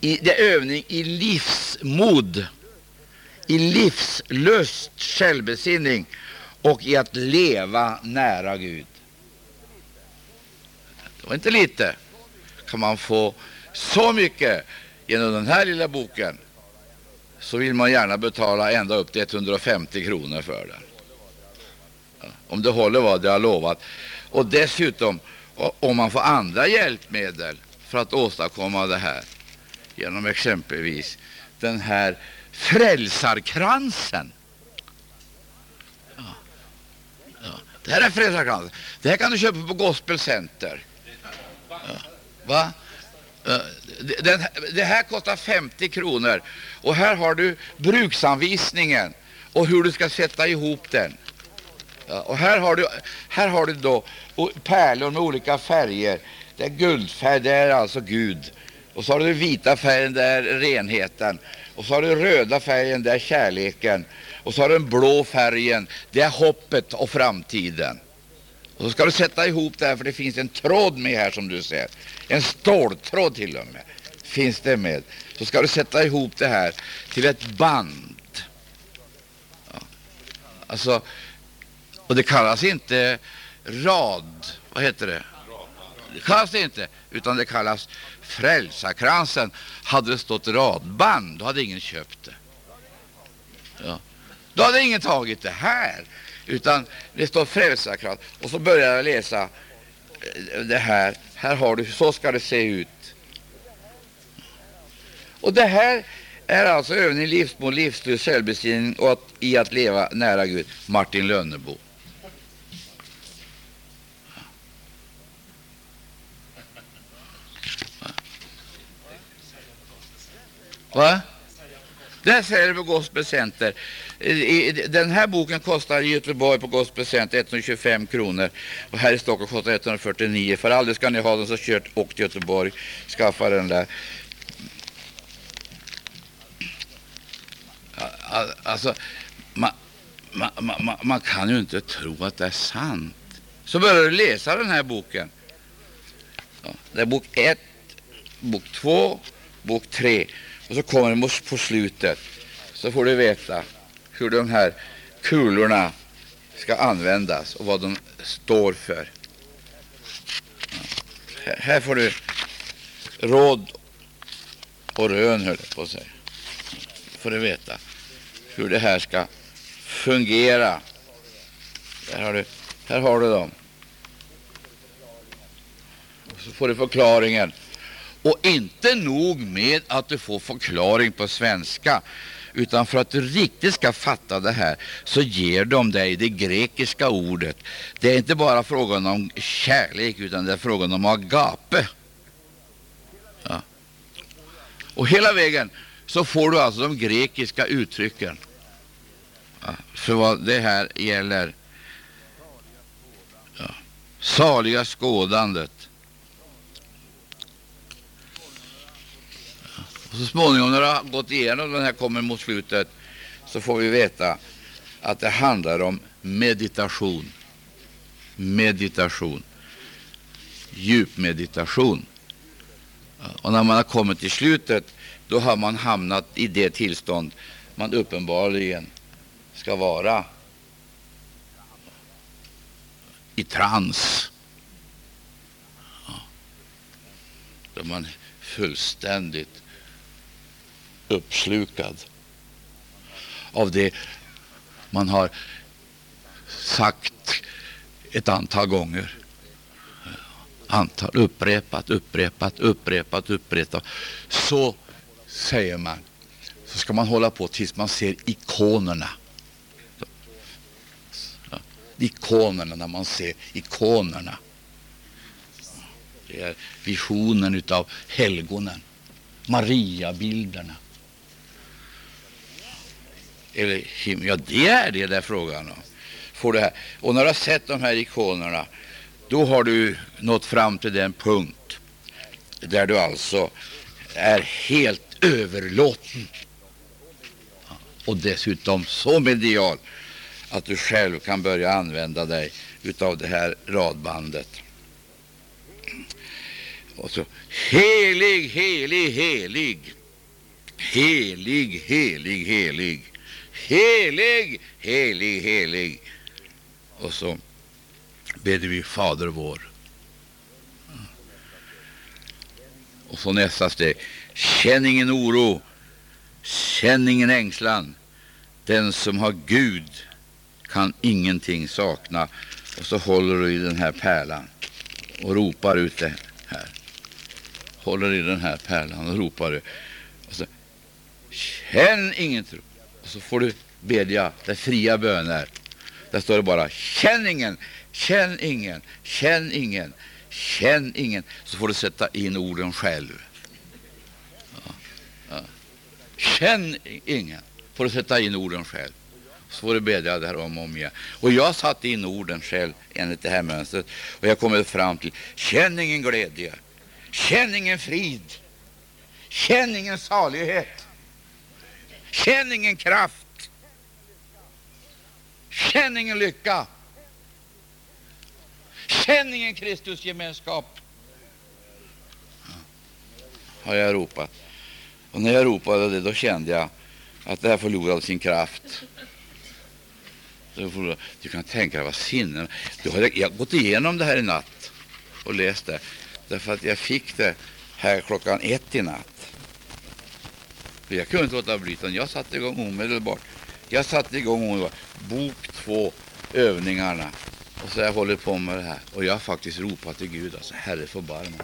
I, det är övning i livsmod, i livslust, självbesinning och i att leva nära Gud. Det var inte lite. Kan man få så mycket genom den här lilla boken så vill man gärna betala ända upp till 150 kronor för den. Ja, om det håller vad det har lovat. Och dessutom, om man får andra hjälpmedel för att åstadkomma det här, genom exempelvis den här frälsarkransen. Ja. Ja. Det här är frälsarkransen. Det här kan du köpa på Gospel Center. Va? Den, det här kostar 50 kronor. Och här har du bruksanvisningen och hur du ska sätta ihop den. Ja, och här har du, här har du då pärlor med olika färger. Det är guldfärg, det är alltså Gud. Och så har du vita färgen, det är renheten. Och så har du röda färgen, det är kärleken. Och så har du den blå färgen, det är hoppet och framtiden. Och så ska du sätta ihop det här, för det finns en tråd med här som du ser. En ståltråd till och med. finns det med. Så ska du sätta ihop det här till ett band. Ja. Alltså, och det kallas inte rad, vad heter det? Det kallas det inte, utan det kallas Frälsarkransen. Hade det stått radband, då hade ingen köpt det. Ja. Då hade ingen tagit det här, utan det står Frälsarkrans. Och så börjar jag läsa eh, det här. Här har du, så ska det se ut. Och det här är alltså övning i livsmål, livsstil, självbeskrivning och att, i att leva nära Gud. Martin Lönnebo. Va? Där säljer vi på Gospel Center. Den här boken kostar i Göteborg på Gospel Center 125 kronor och här i Stockholm kostar 149. För aldrig ska ni ha den så kört och till Göteborg. Skaffa den där. Alltså, man, man, man, man kan ju inte tro att det är sant. Så börjar du läsa den här boken. Ja, det är bok 1, bok 2, bok 3. Och så kommer det på slutet, så får du veta hur de här kulorna ska användas och vad de står för. Här får du råd och rön, höll på att säga. får du veta hur det här ska fungera. Här har du, här har du dem. Och så får du förklaringen. Och inte nog med att du får förklaring på svenska, utan för att du riktigt ska fatta det här så ger de dig det grekiska ordet. Det är inte bara frågan om kärlek, utan det är frågan om agape. Ja. Och hela vägen så får du alltså de grekiska uttrycken ja, för vad det här gäller. Ja. Saliga skådandet. Och så småningom när det har gått igenom den här kommer mot slutet så får vi veta att det handlar om meditation. Meditation. Djupmeditation. Och när man har kommit till slutet då har man hamnat i det tillstånd man uppenbarligen ska vara i trans. Ja. Då man fullständigt uppslukad av det man har sagt ett antal gånger. Antal, upprepat, upprepat, upprepat, upprepat. Så säger man, så ska man hålla på tills man ser ikonerna. Ikonerna, när man ser ikonerna. Det är visionen utav helgonen, Mariabilderna. Eller Ja, det är det där frågan om. Får det här. Och när du har sett de här ikonerna, då har du nått fram till den punkt där du alltså är helt överlåten. Och dessutom så medial att du själv kan börja använda dig av det här radbandet. Och så helig, helig, helig. Helig, helig, helig. Helig, helig, helig. Och så beder vi Fader vår. Och så nästa steg. Känn ingen oro, känn ingen ängslan. Den som har Gud kan ingenting sakna. Och så håller du i den här pärlan och ropar ut det här. Håller i den här pärlan och ropar. Och så, känn ingen tro så får du bedja det fria böner. Där står det bara känn ingen, känn ingen, känn ingen, känn ingen. Så får du sätta in orden själv. Ja, ja. Känn ingen, får du sätta in orden själv. Så får du bedja det här om och om igen. Och jag satte in orden själv enligt det här mönstret. Och jag kommer fram till känn ingen glädje, känn ingen frid, känn ingen salighet. Känn ingen kraft. Känn ingen lycka. Känn ingen Kristusgemenskap. har jag ropat. Och när jag ropade det, då kände jag att det här förlorade sin kraft. Du kan tänka dig vad sinnen... Du har, jag har gått igenom det här i natt och läst det. Därför att jag fick det här klockan ett i natt. För jag kunde inte låta bli, utan jag satte igång omedelbart. Jag satte igång omedelbart. Bok två, övningarna. Och så har jag hållit på med det här. Och jag har faktiskt ropat till Gud, alltså Herre förbarma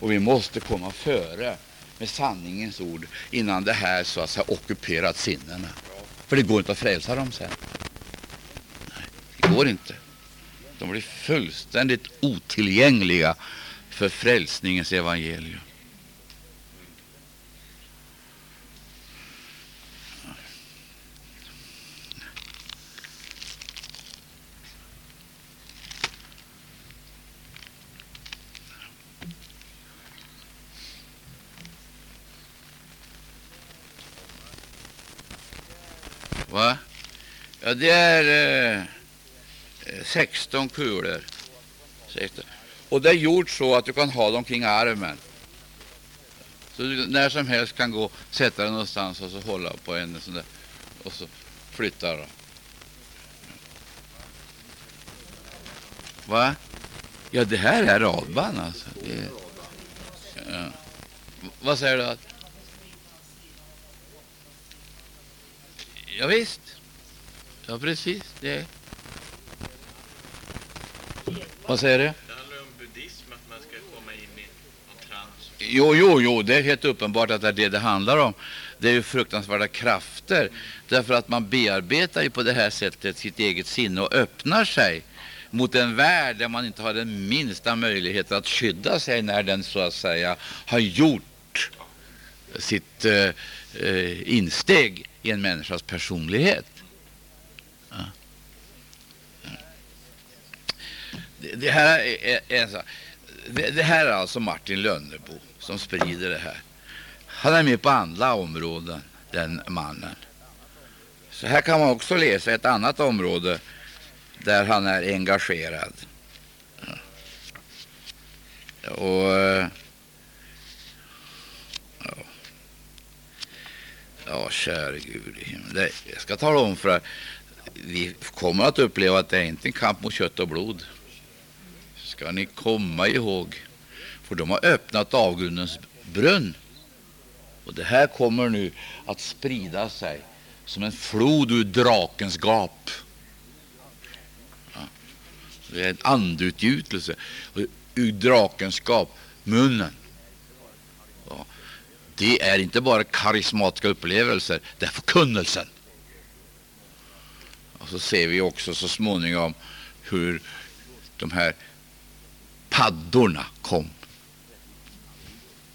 Och vi måste komma före med sanningens ord innan det här så att säga ockuperat sinnena. För det går inte att frälsa dem sen. Nej, det går inte. De blir fullständigt otillgängliga för frälsningens evangelium. Va? Ja, det är eh, eh 16 kulor. 16. Och det är gjort så att du kan ha dem kring armen. Så du när som helst kan gå sätta den någonstans och så hålla på en sån där, och så flytta den. Va? Ja, det här är radband alltså. Det, ja. Vad säger du? Ja, visst. Ja, precis. Det. Vad säger du? Det handlar om buddhism, att man ska komma in i någon trans. Jo, jo, jo, det är helt uppenbart att det är det det handlar om. Det är ju fruktansvärda krafter, därför att man bearbetar ju på det här sättet sitt eget sinne och öppnar sig mot en värld där man inte har den minsta möjlighet att skydda sig när den så att säga har gjort sitt eh, eh insteg i en människas personlighet. Det, det, här är, är, det, det, här är alltså Martin Lönnebo som sprider det här. Han är med på andra områden, den mannen. Så här kan man också läsa ett annat område där han är engagerad. Ja. Och Ja, käre Gud i himlen. Jag ska tala om för er. Vi kommer att uppleva att det är inte en kamp mot kött och blod. Ska ni komma ihåg. För de har öppnat avgrundens brunn. Och det här kommer nu att sprida sig som en flod ur drakens gap. Ja. Det är en andutgjutelse ur drakens gap, munnen. Det är inte bara karismatiska upplevelser, det är förkunnelsen. Och så ser vi också så småningom hur de här paddorna kom.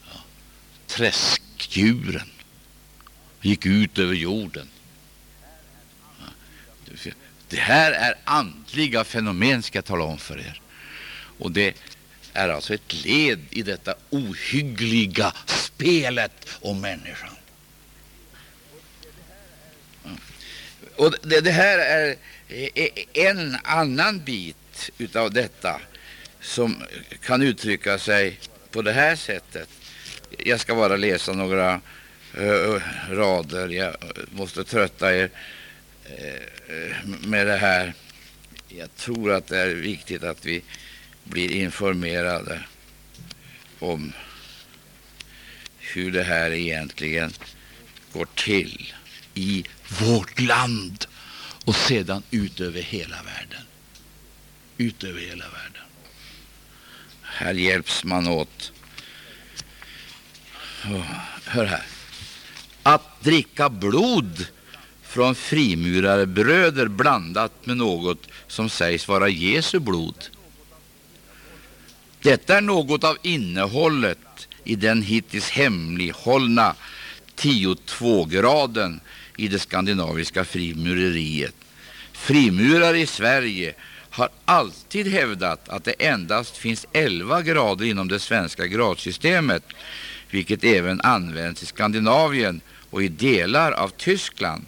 Ja. Träskdjuren gick ut över jorden. Ja. Det här är andliga fenomen, ska jag tala om för er. Och det är alltså ett led i detta ohyggliga spelet om människan. Och det, det här är en annan bit utav detta som kan uttrycka sig på det här sättet. Jag ska bara läsa några uh, rader. Jag måste trötta er uh, med det här. Jag tror att det är viktigt att vi blir informerade om hur det här egentligen går till i vårt land och sedan ut över hela världen. Ut över hela världen. Här hjälps man åt. hör här. Att dricka blod från frimurarbröder blandat med något som sägs vara Jesu blod detta är något av innehållet i den hittills hemlighållna 10-2-graden i det skandinaviska frimureriet. Frimurare i Sverige har alltid hävdat att det endast finns 11 grader inom det svenska gradsystemet, vilket även används i Skandinavien och i delar av Tyskland.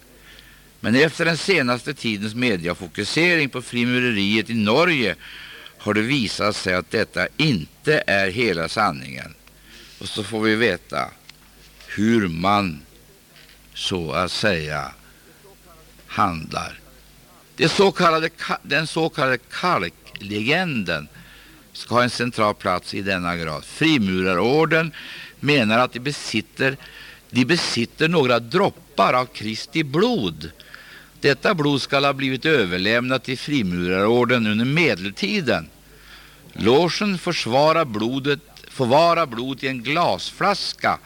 Men efter den senaste tidens mediafokusering på frimureriet i Norge har det visat sig att detta inte är hela sanningen. Och så får vi veta hur man så att säga handlar. Det så kallade, den så kallade kalklegenden ska ha en central plats i denna grad. Frimurarorden menar att de besitter, de besitter några droppar av Kristi blod. Detta blod skall ha blivit överlämnat till frimurarorden under medeltiden. Logen försvarar blodet, förvarar blodet i en glasflaska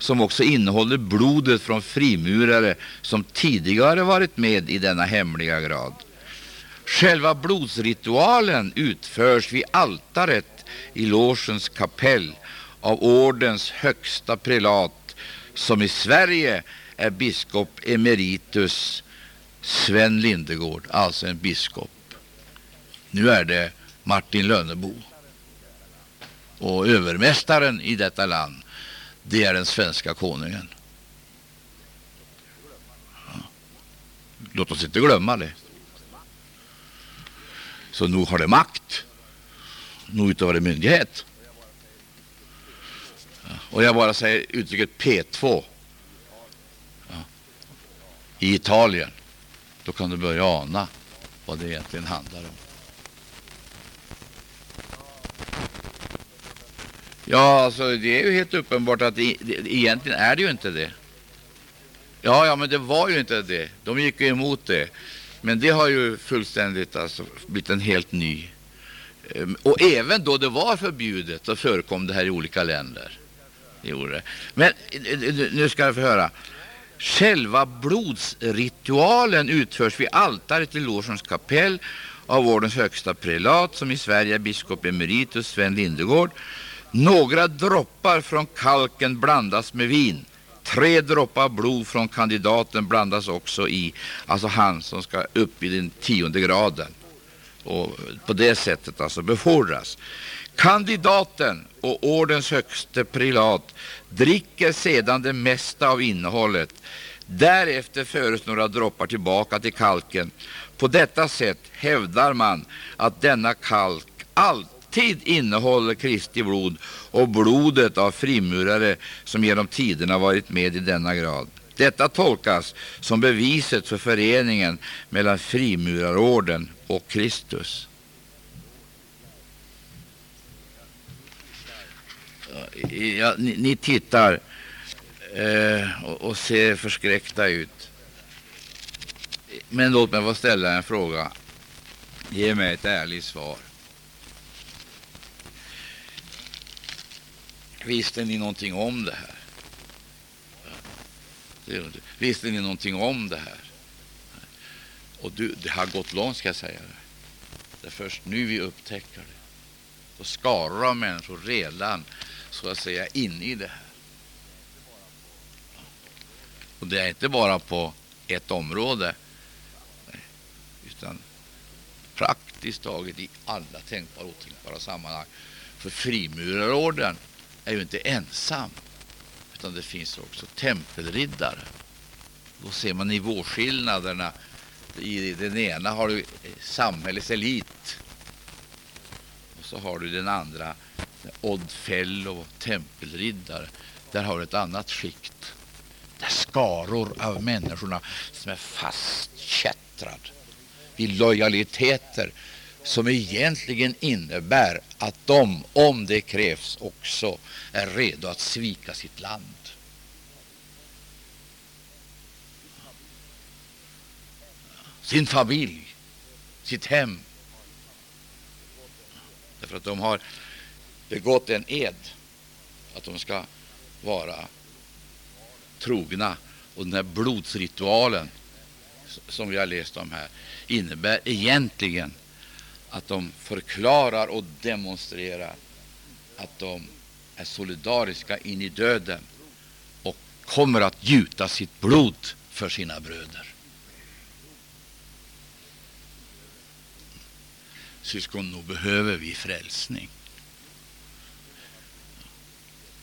som också innehåller blodet från frimurare som tidigare varit med i denna hemliga grad. Själva blodsritualen utförs vid altaret i logens kapell av ordens högsta prelat, som i Sverige är biskop emeritus Sven Lindegård, alltså en biskop. Nu är det Martin Lönnebo. Och övermästaren i detta land, det är den svenska konungen. Låt oss inte glömma det. Så nog har det makt. Nog utövar det myndighet. Och jag bara säger uttrycket P2 ja. i Italien. Då kan du börja ana vad det egentligen handlar om. Ja, alltså det är ju helt uppenbart att det, det, egentligen är det ju inte det. Ja, ja, men det var ju inte det. De gick ju emot det. Men det har ju fullständigt alltså blivit en helt ny. Ehm, och även då det var förbjudet så förekom det här i olika länder. Det Men eh, eh, nu ska jag få höra. Själva blodsritualen utförs vid altaret i Lorsons kapell av ordens högsta prelat, som i Sverige är biskop emeritus Sven Lindegård. Några droppar från kalken blandas med vin. Tre droppar blod från kandidaten blandas också i, alltså han som ska upp i den tionde graden och på det sättet alltså befordras. Kandidaten och ordens högste prelat dricker sedan det mesta av innehållet. Därefter föres några droppar tillbaka till kalken. På detta sätt hävdar man att denna kalk alltid innehåller Kristi blod och blodet av frimurare som genom tiderna varit med i denna grad. Detta tolkas som beviset för föreningen mellan frimurarorden och Kristus. Ja, ni, ni, tittar eh, och, och, ser förskräckta ut. Men låt mig få ställa en fråga. Ge mig ett ärligt svar. Visste ni någonting om det här? Visste ni någonting om det här? Och du, det har gått långt, ska jag säga. Det. det är först nu vi upptäcker det. Och skaror av människor redan så att säga inne i det här. Och det är inte bara på ett område, utan praktiskt taget i alla tänkbara och otänkbara sammanhang. För frimurarorden är ju inte ensam, utan det finns också tempelriddare. Då ser man nivåskillnaderna. I den ena har du samhällets elit och så har du den andra Odd Fellow, tempelriddare. Där har du ett annat skikt. Där skaror av människorna som är fastkättrad vid lojaliteter som egentligen innebär att de, om det krävs, också är redo att svika sitt land. Sin familj, sitt hem. Därför att de har begått en ed att de ska vara trogna. Och den här blodsritualen som vi har läst om här innebär egentligen att de förklarar och demonstrerar att de är solidariska in i döden och kommer att gjuta sitt blod för sina bröder. Syskon, nog behöver vi frälsning.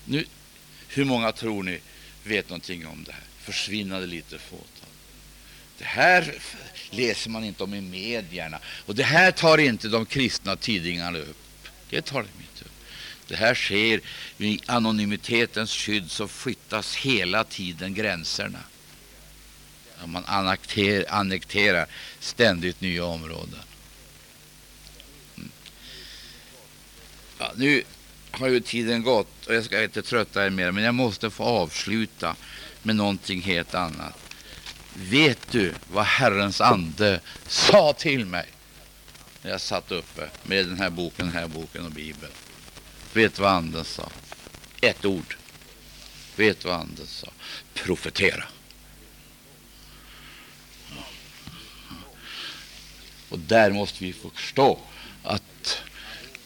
Nu, hur många tror ni vet någonting om det här? Försvinnande lite fåtal. Det här läser man inte om i medierna. Och det här tar inte de kristna tidningarna upp. Det tar de inte upp. Det här sker i anonymitetens skydd, så flyttas hela tiden gränserna. Man annekterar ständigt nya områden. Mm. Ja, nu har ju tiden gått och jag ska inte trötta er mer, men jag måste få avsluta med någonting helt annat. Vet du vad Herrens ande sa till mig när jag satt uppe med den här boken, den här boken och Bibeln? Vet du vad anden sa? Ett ord. Vet du vad anden sa? Profetera. Och där måste vi förstå att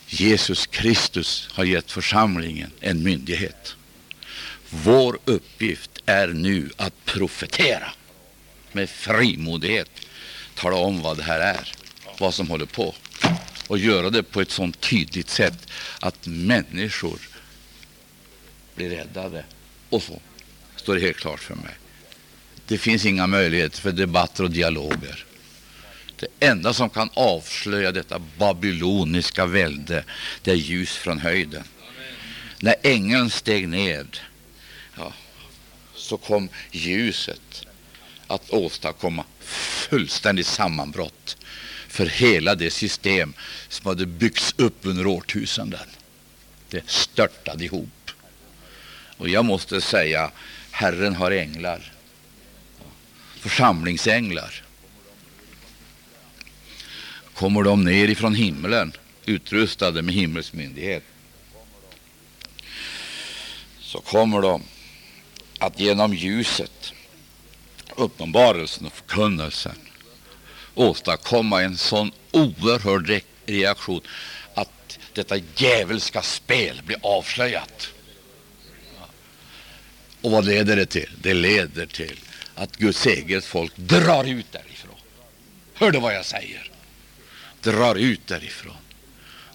Jesus Kristus har gett församlingen en myndighet. Vår uppgift är nu att profetera med frimodighet. Tala om vad det här är, vad som håller på och göra det på ett sådant tydligt sätt att människor blir räddade. Och så står det helt klart för mig. Det finns inga möjligheter för debatter och dialoger. Det enda som kan avslöja detta babyloniska välde, det är ljus från höjden. När ängeln steg ned, ja, så kom ljuset att åstadkomma fullständigt sammanbrott för hela det system som hade byggts upp under årtusenden. Det störtade ihop. Och jag måste säga, Herren har änglar, församlingsänglar. Kommer de ner ifrån himlen utrustade med himmelsmyndighet så kommer de att genom ljuset, uppenbarelsen och förkunnelsen åstadkomma en sån oerhörd reaktion att detta djävulska spel blir avslöjat. Och vad leder det till? Det leder till att Guds eget folk drar ut därifrån. Hör du vad jag säger? Drar ut därifrån.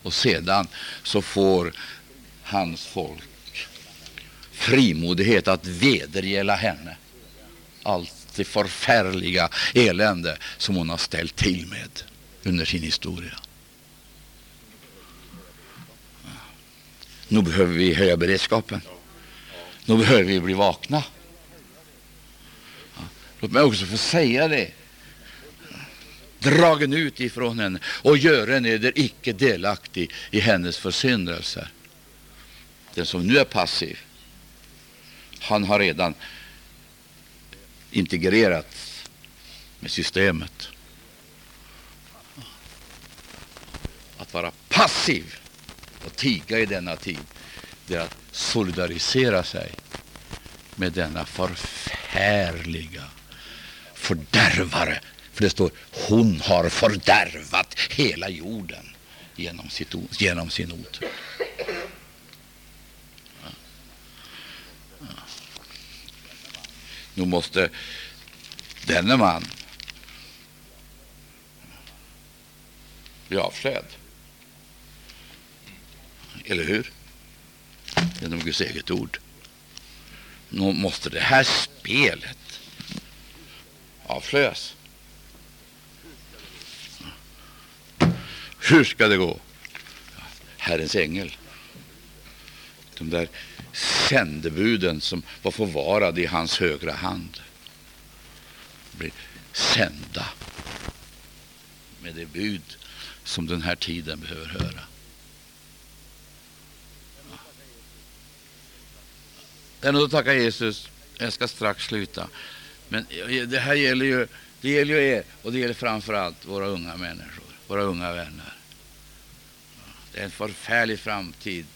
Och sedan så får hans folk frimodighet att vedergälla henne allt det förfärliga elände som hon har ställt till med under sin historia. Nu behöver vi höja beredskapen. Nu behöver vi bli vakna. Låt mig också få säga det. Dragen ut ifrån henne och gören eder icke delaktig i hennes försyndelser. Den som nu är passiv, han har redan integrerats med systemet. Att vara passiv och tiga i denna tid, det är att solidarisera sig med denna förfärliga fördärvare. För det står hon har fördärvat hela jorden genom, sitt, genom sin otur. Nu måste denne man bli avsked. Eller hur? Genom Guds eget ord. Nu måste det här spelet avslöjas. Hur ska det gå? Herrens ängel. De där sändebuden som var förvarade i hans högra hand blir sända med det bud som den här tiden behöver höra. Det är något att tacka Jesus. Jag ska strax sluta. Men det här gäller ju, det gäller ju er och det gäller framför allt våra unga människor, våra unga vänner. Det är en förfärlig framtid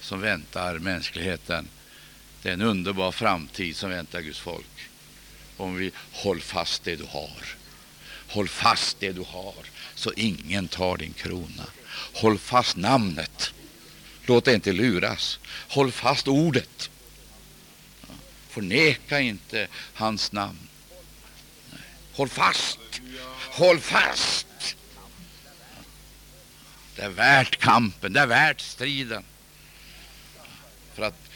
som väntar mänskligheten. Det är en underbar framtid som väntar Guds folk. Om vi håller fast det du har. Håll fast det du har, så ingen tar din krona. Håll fast namnet. Låt dig inte luras. Håll fast ordet. Förneka inte hans namn. Håll fast. Håll fast. Det är värt kampen, det är värt striden. För att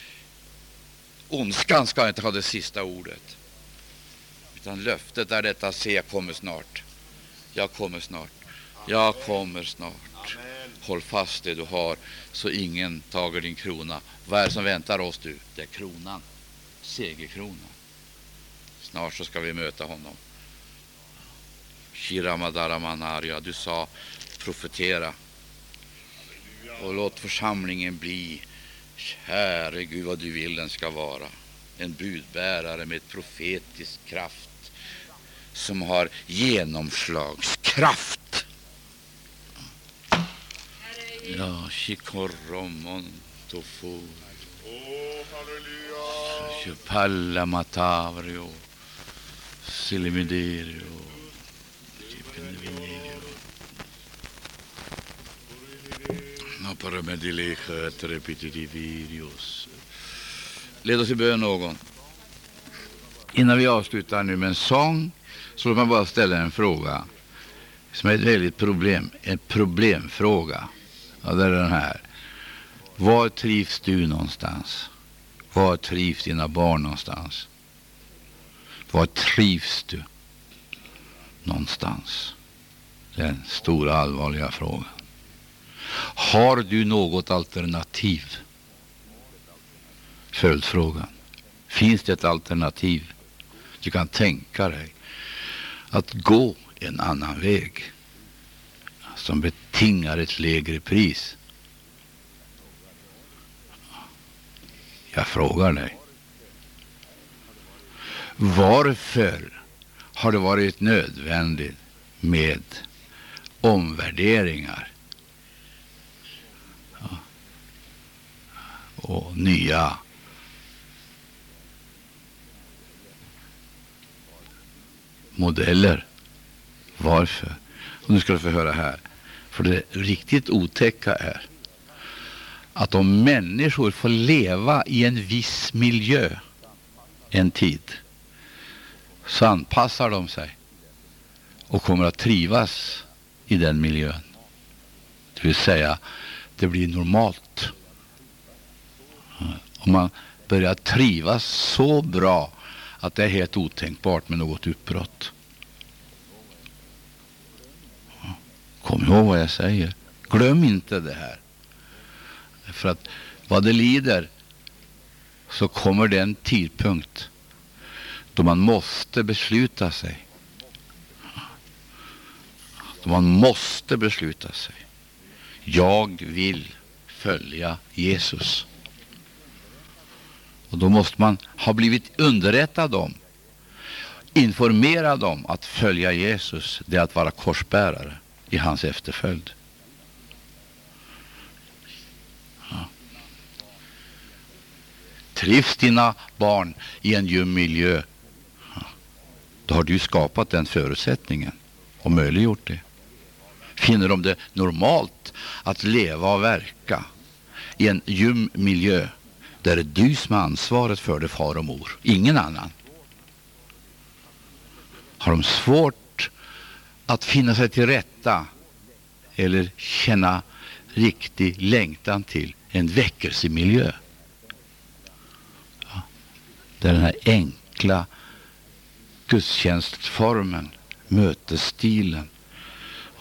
ondskan ska inte ha det sista ordet. Utan löftet är detta, se jag kommer snart. Jag kommer snart. Jag kommer snart. Håll fast det du har så ingen tager din krona. Vad är det som väntar oss du? Det är kronan. Segerkronan. Snart så ska vi möta honom. Shiramadaramanarya, du sa profetera. Och låt församlingen bli, käre Gud vad du vill den ska vara, en budbärare med profetisk kraft som har genomslagskraft. Ja, shikoromon tofu. Palla matavrio, silimiderio, Led oss i bön någon. Innan vi avslutar nu med en sång så låt mig bara ställa en fråga som är ett väldigt problem, en problemfråga. Ja, det är den här. Var trivs du någonstans? Var trivs dina barn någonstans? Var trivs du någonstans? Den stora allvarliga frågan. Har du något alternativ? Följdfrågan. Finns det ett alternativ? Du kan tänka dig att gå en annan väg som betingar ett lägre pris. Jag frågar dig. Varför har det varit nödvändigt med omvärderingar och nya modeller. Varför? Och nu ska du få höra här. För det riktigt otäcka är att om människor får leva i en viss miljö en tid så anpassar de sig och kommer att trivas i den miljön. Det vill säga, det blir normalt. Om man börjar trivas så bra att det är helt otänkbart med något uppbrott. Kom ihåg vad jag säger. Glöm inte det här. För att vad det lider så kommer det en tidpunkt då man måste besluta sig. Då man måste besluta sig. Jag vill följa Jesus. Och då måste man ha blivit underrättad om, informerad om att följa Jesus, det är att vara korsbärare i hans efterföljd. Ja. Trivs dina barn i en ljum miljö, ja. då har du skapat den förutsättningen och möjliggjort det. Finner de det normalt att leva och verka i en ljum miljö, det är du som har ansvaret för det, far och mor, ingen annan. Har de svårt att finna sig till rätta eller känna riktig längtan till en väckelsemiljö. Ja, är den här enkla gudstjänstformen, mötesstilen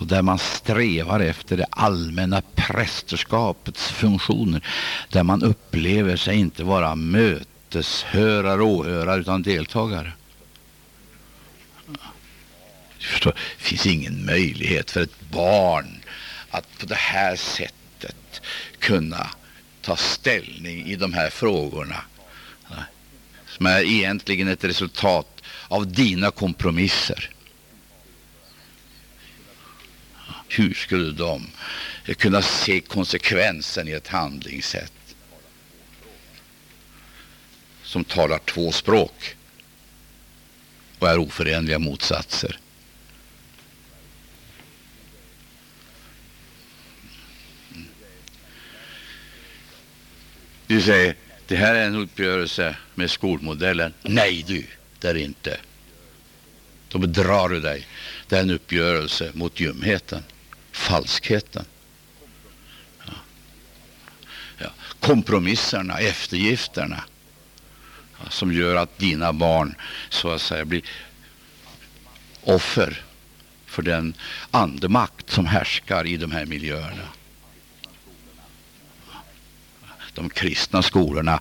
och där man strävar efter det allmänna prästerskapets funktioner, där man upplever sig inte vara möteshörare och åhörare utan deltagare. Förstår, det finns ingen möjlighet för ett barn att på det här sättet kunna ta ställning i de här frågorna som är egentligen ett resultat av dina kompromisser. Hur skulle de kunna se konsekvensen i ett handlingssätt som talar två språk och är oförenliga motsatser? Du säger, det här är en uppgörelse med skolmodellen. Nej du, det är det inte. Då bedrar du dig. Det är en uppgörelse mot ljumheten, falskheten. Ja. Ja. Kompromisserna, eftergifterna ja, som gör att dina barn så att säga blir offer för den andemakt som härskar i de här miljöerna. de kristna skolorna,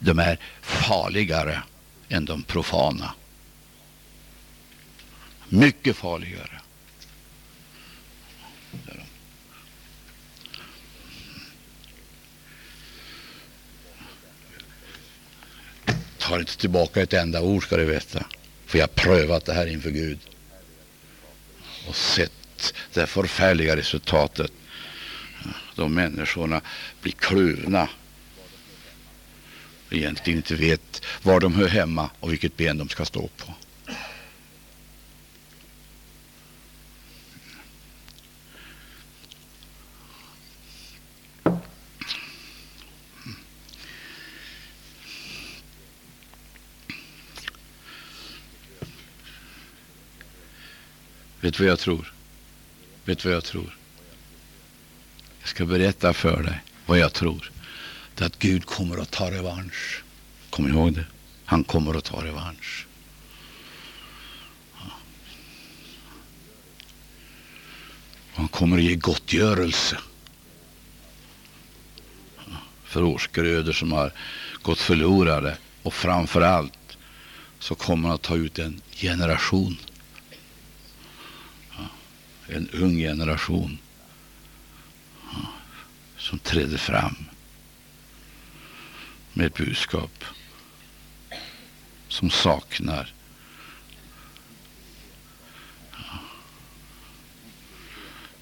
de är farligare än de profana. Mycket farligare. Tar inte tillbaka ett enda ord ska du veta. För jag har prövat det här inför Gud. Och sett det förfärliga resultatet. De människorna blir kluvna. Egentligen inte vet var de hör hemma och vilket ben de ska stå på. Vet du vad jag tror? Vet du vad jag tror? Jag ska berätta för dig vad jag tror. Det är att Gud kommer att ta revansch. Kom ihåg det. Han kommer att ta revansch. Han kommer att ge gottgörelse för årsgrödor som har gått förlorade. Och framför allt så kommer han att ta ut en generation en ung generation som trädde fram med ett budskap som saknar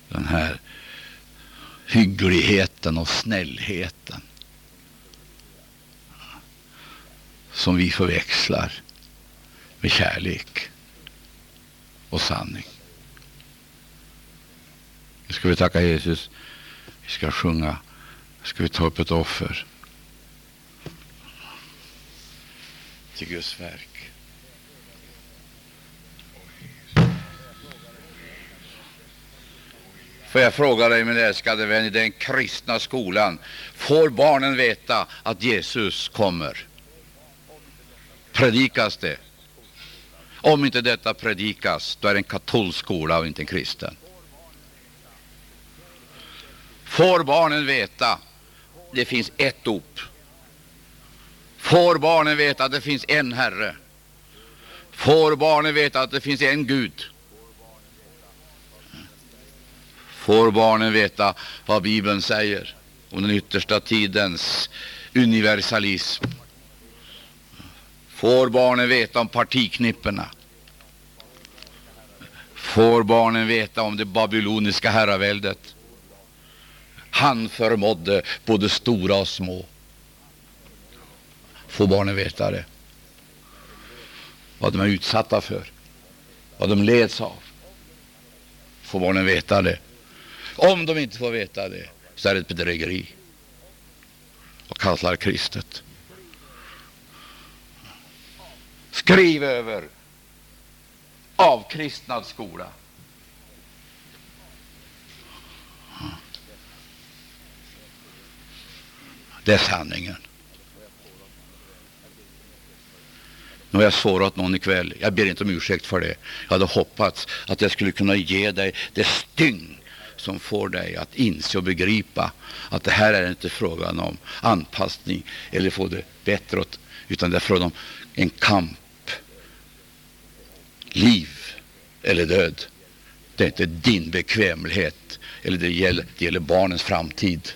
den här hyggligheten och snällheten som vi förväxlar med kärlek och sanning. Nu ska vi tacka Jesus. Vi ska sjunga. Nu ska vi ta upp ett offer till Guds verk. Får jag fråga dig, min älskade vän, i den kristna skolan, får barnen veta att Jesus kommer? Predikas det? Om inte detta predikas, då är det en katolsk skola och inte en kristen får barnen veta det finns ett dop. Får barnen veta att det finns en Herre. Får barnen veta att det finns en Gud. Får barnen veta vad Bibeln säger om den yttersta tidens universalism. Får barnen veta om partiknipporna. Får barnen veta om det babyloniska herraväldet. Han förmådde både stora och små. Får barnen veta det. Vad de är utsatta för. Vad de leds av. Får barnen veta det. Om de inte får veta det så är det ett bedrägeri och kallar kristet. Skriv över avkristnad skola. Det är sanningen. Nu har jag sårat någon ikväll. Jag ber inte om ursäkt för det. Jag hade hoppats att jag skulle kunna ge dig det styng som får dig att inse och begripa att det här är inte frågan om anpassning eller få det bättre, utan det är frågan om en kamp. Liv eller död. Det är inte din bekvämlighet, eller det gäller, det gäller barnens framtid.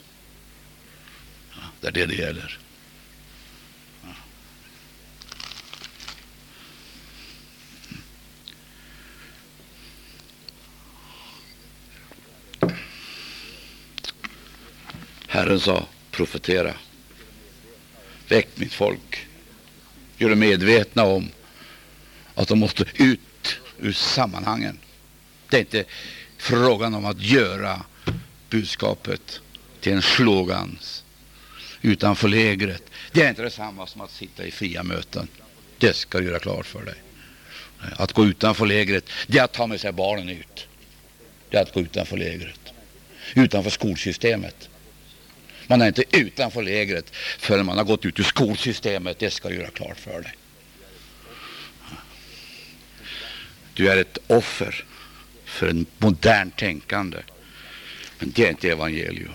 Det är det det gäller. Herren sa, profetera. Väck mitt folk. Gör dem medvetna om att de måste ut ur sammanhangen. Det är inte frågan om att göra budskapet till en slogans utanför lägret. Det är inte detsamma som att sitta i fria möten. Det ska du göra klart för dig. Att gå utanför lägret, det är att ta med sig barnen ut. Det är att gå utanför lägret. Utanför skolsystemet. Man är inte utanför lägret förrän man har gått ut ur skolsystemet. Det ska du göra klart för dig. Du är ett offer för en modern tänkande. Men det är inte evangelium.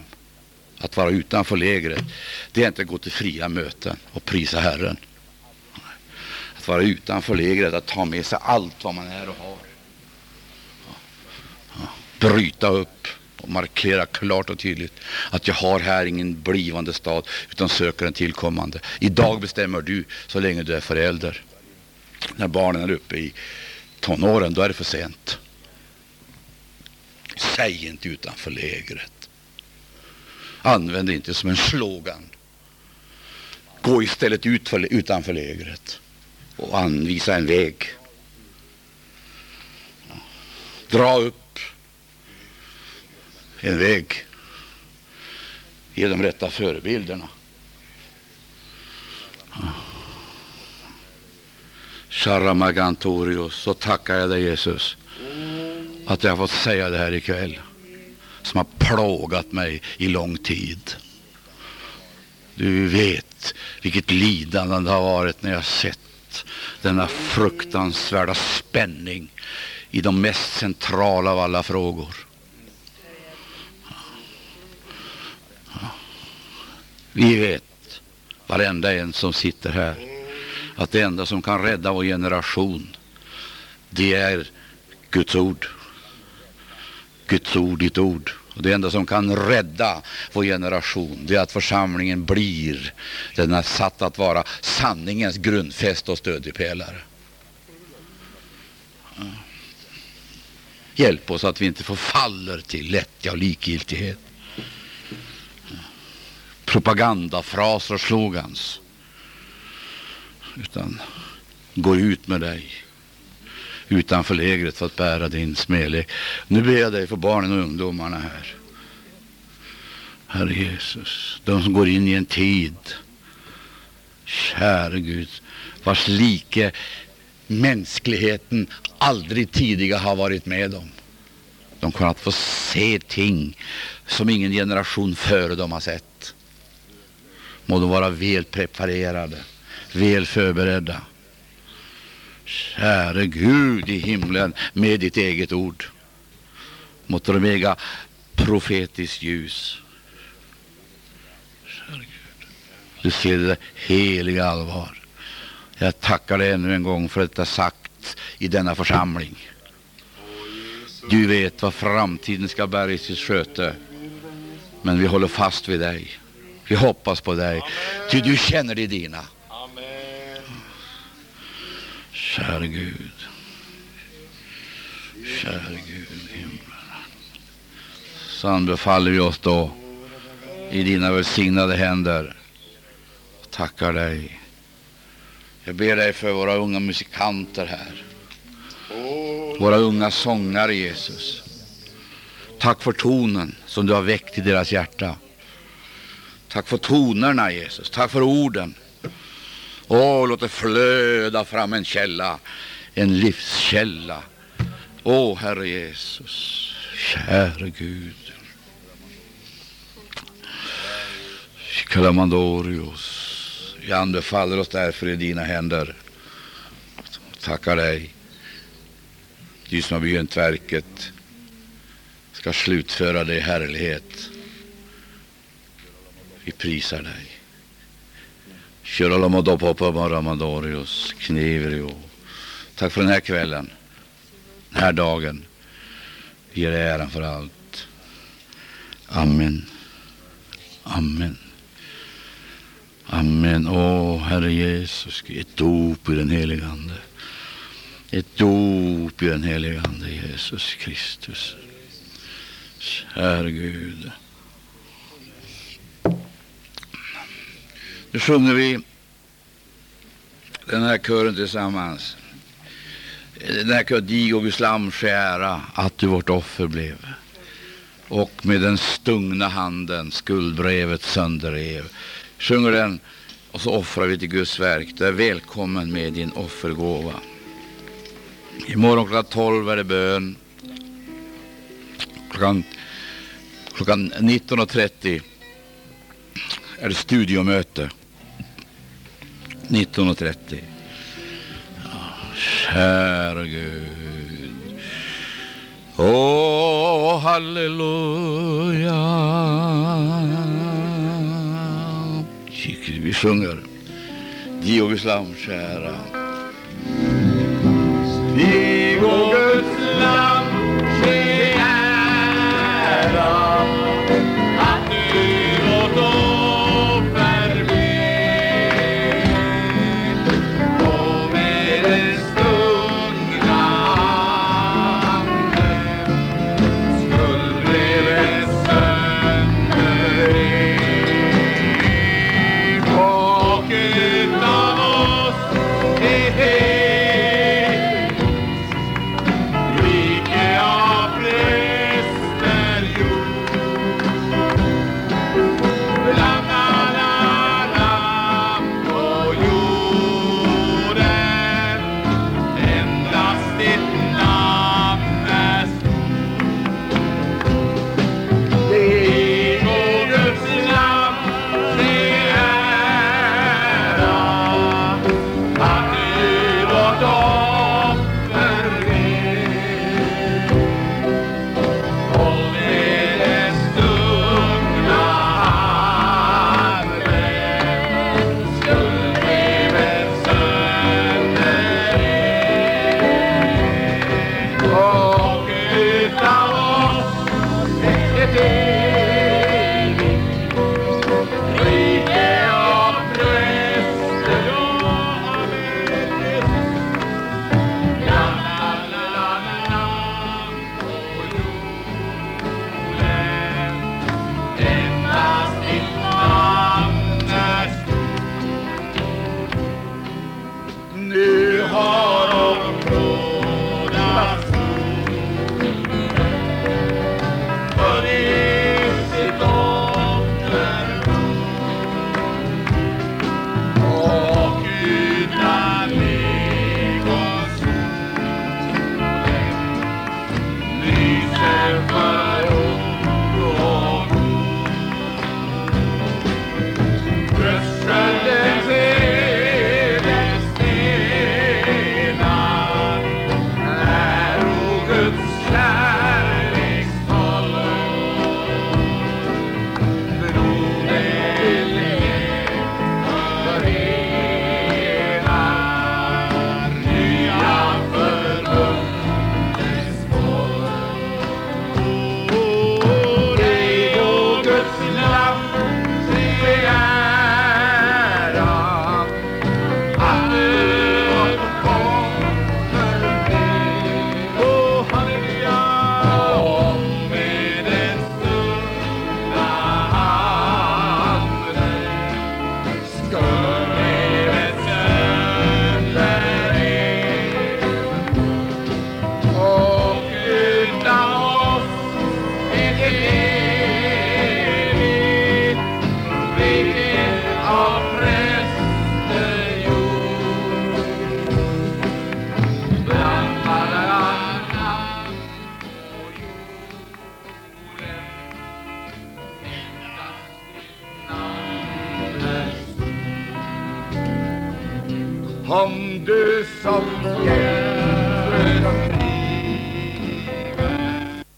Att vara utanför lägret, det är inte att gå till fria möten och prisa Herren. Att vara utanför lägret, att ta med sig allt vad man är och har. Bryta upp och markera klart och tydligt att jag har här ingen blivande stad utan söker en tillkommande. Idag bestämmer du så länge du är förälder. När barnen är uppe i tonåren, då är det för sent. Säg inte utanför lägret. Använd det inte som en slogan. Gå istället ut för, utanför lägret och anvisa en väg. Dra upp en väg. Ge de rätta förebilderna. Charamagantorios, så tackar jag dig Jesus att jag har fått säga det här ikväll som har plågat mig i lång tid. Du vet vilket lidande det har varit när jag sett denna fruktansvärda spänning i de mest centrala av alla frågor. Vi vet, varenda en som sitter här, att det enda som kan rädda vår generation, det är Guds ord. Guds ord, ditt ord. Och det enda som kan rädda vår generation, det är att församlingen blir, den är satt att vara sanningens grundfäste och stödjepelare. Hjälp oss att vi inte förfaller till lättja och likgiltighet. Propagandafraser och slogans. Utan gå ut med dig utanför lägret för att bära din smälek. Nu ber jag dig för barnen och ungdomarna här. Herre Jesus, de som går in i en tid, käre Gud, vars like mänskligheten aldrig tidigare har varit med om. De kommer att få se ting som ingen generation före dem har sett. Må de vara väl preparerade, väl förberedda. Käre Gud i himlen med ditt eget ord. Måtte de äga profetiskt ljus. Käre Gud. Du ser det heliga allvar. Jag tackar dig ännu en gång för detta sagt i denna församling. Du vet vad framtiden ska bära i sitt sköte. Men vi håller fast vid dig. Vi hoppas på dig. Ty du känner de dina. Käre Gud. Käre Gud i himlen. Så anbefaller vi oss då i dina välsignade händer. Tackar dig. Jag ber dig för våra unga musikanter här. Våra unga sångare, Jesus. Tack för tonen som du har väckt i deras hjärta. Tack för tonerna, Jesus. Tack för orden. Åh, låt det flöda fram en källa, en livskälla. Åh, Herre Jesus, käre Gud. Kalamandorios. Jag anbefaller oss därför i dina händer. Tackar dig. Du som har begynt verket ska slutföra det i härlighet. Vi prisar dig. Tack för den här kvällen, den här dagen. Ger dig äran för allt. Amen. Amen. Amen. Åh, Herre Jesus, ett dop i den helige Ande. Ett dop i den helige Ande, Jesus Kristus. Käre Gud. Nu sjunger vi den här kören tillsammans. Den här kören, dig och Guds lamm att du vårt offer blev. Och med den stungna handen skuldbrevet sönderrev. Sjunger den och så offrar vi till Guds verk. Du är välkommen med din offergåva. Imorgon klockan 12 är det bön. Klockan, klockan 19.30 är det studiomöte. 1930. Käre Gud. Åh, halleluja. Vi sjunger Diogus lamm, kära. Dio Guds lamm, kära.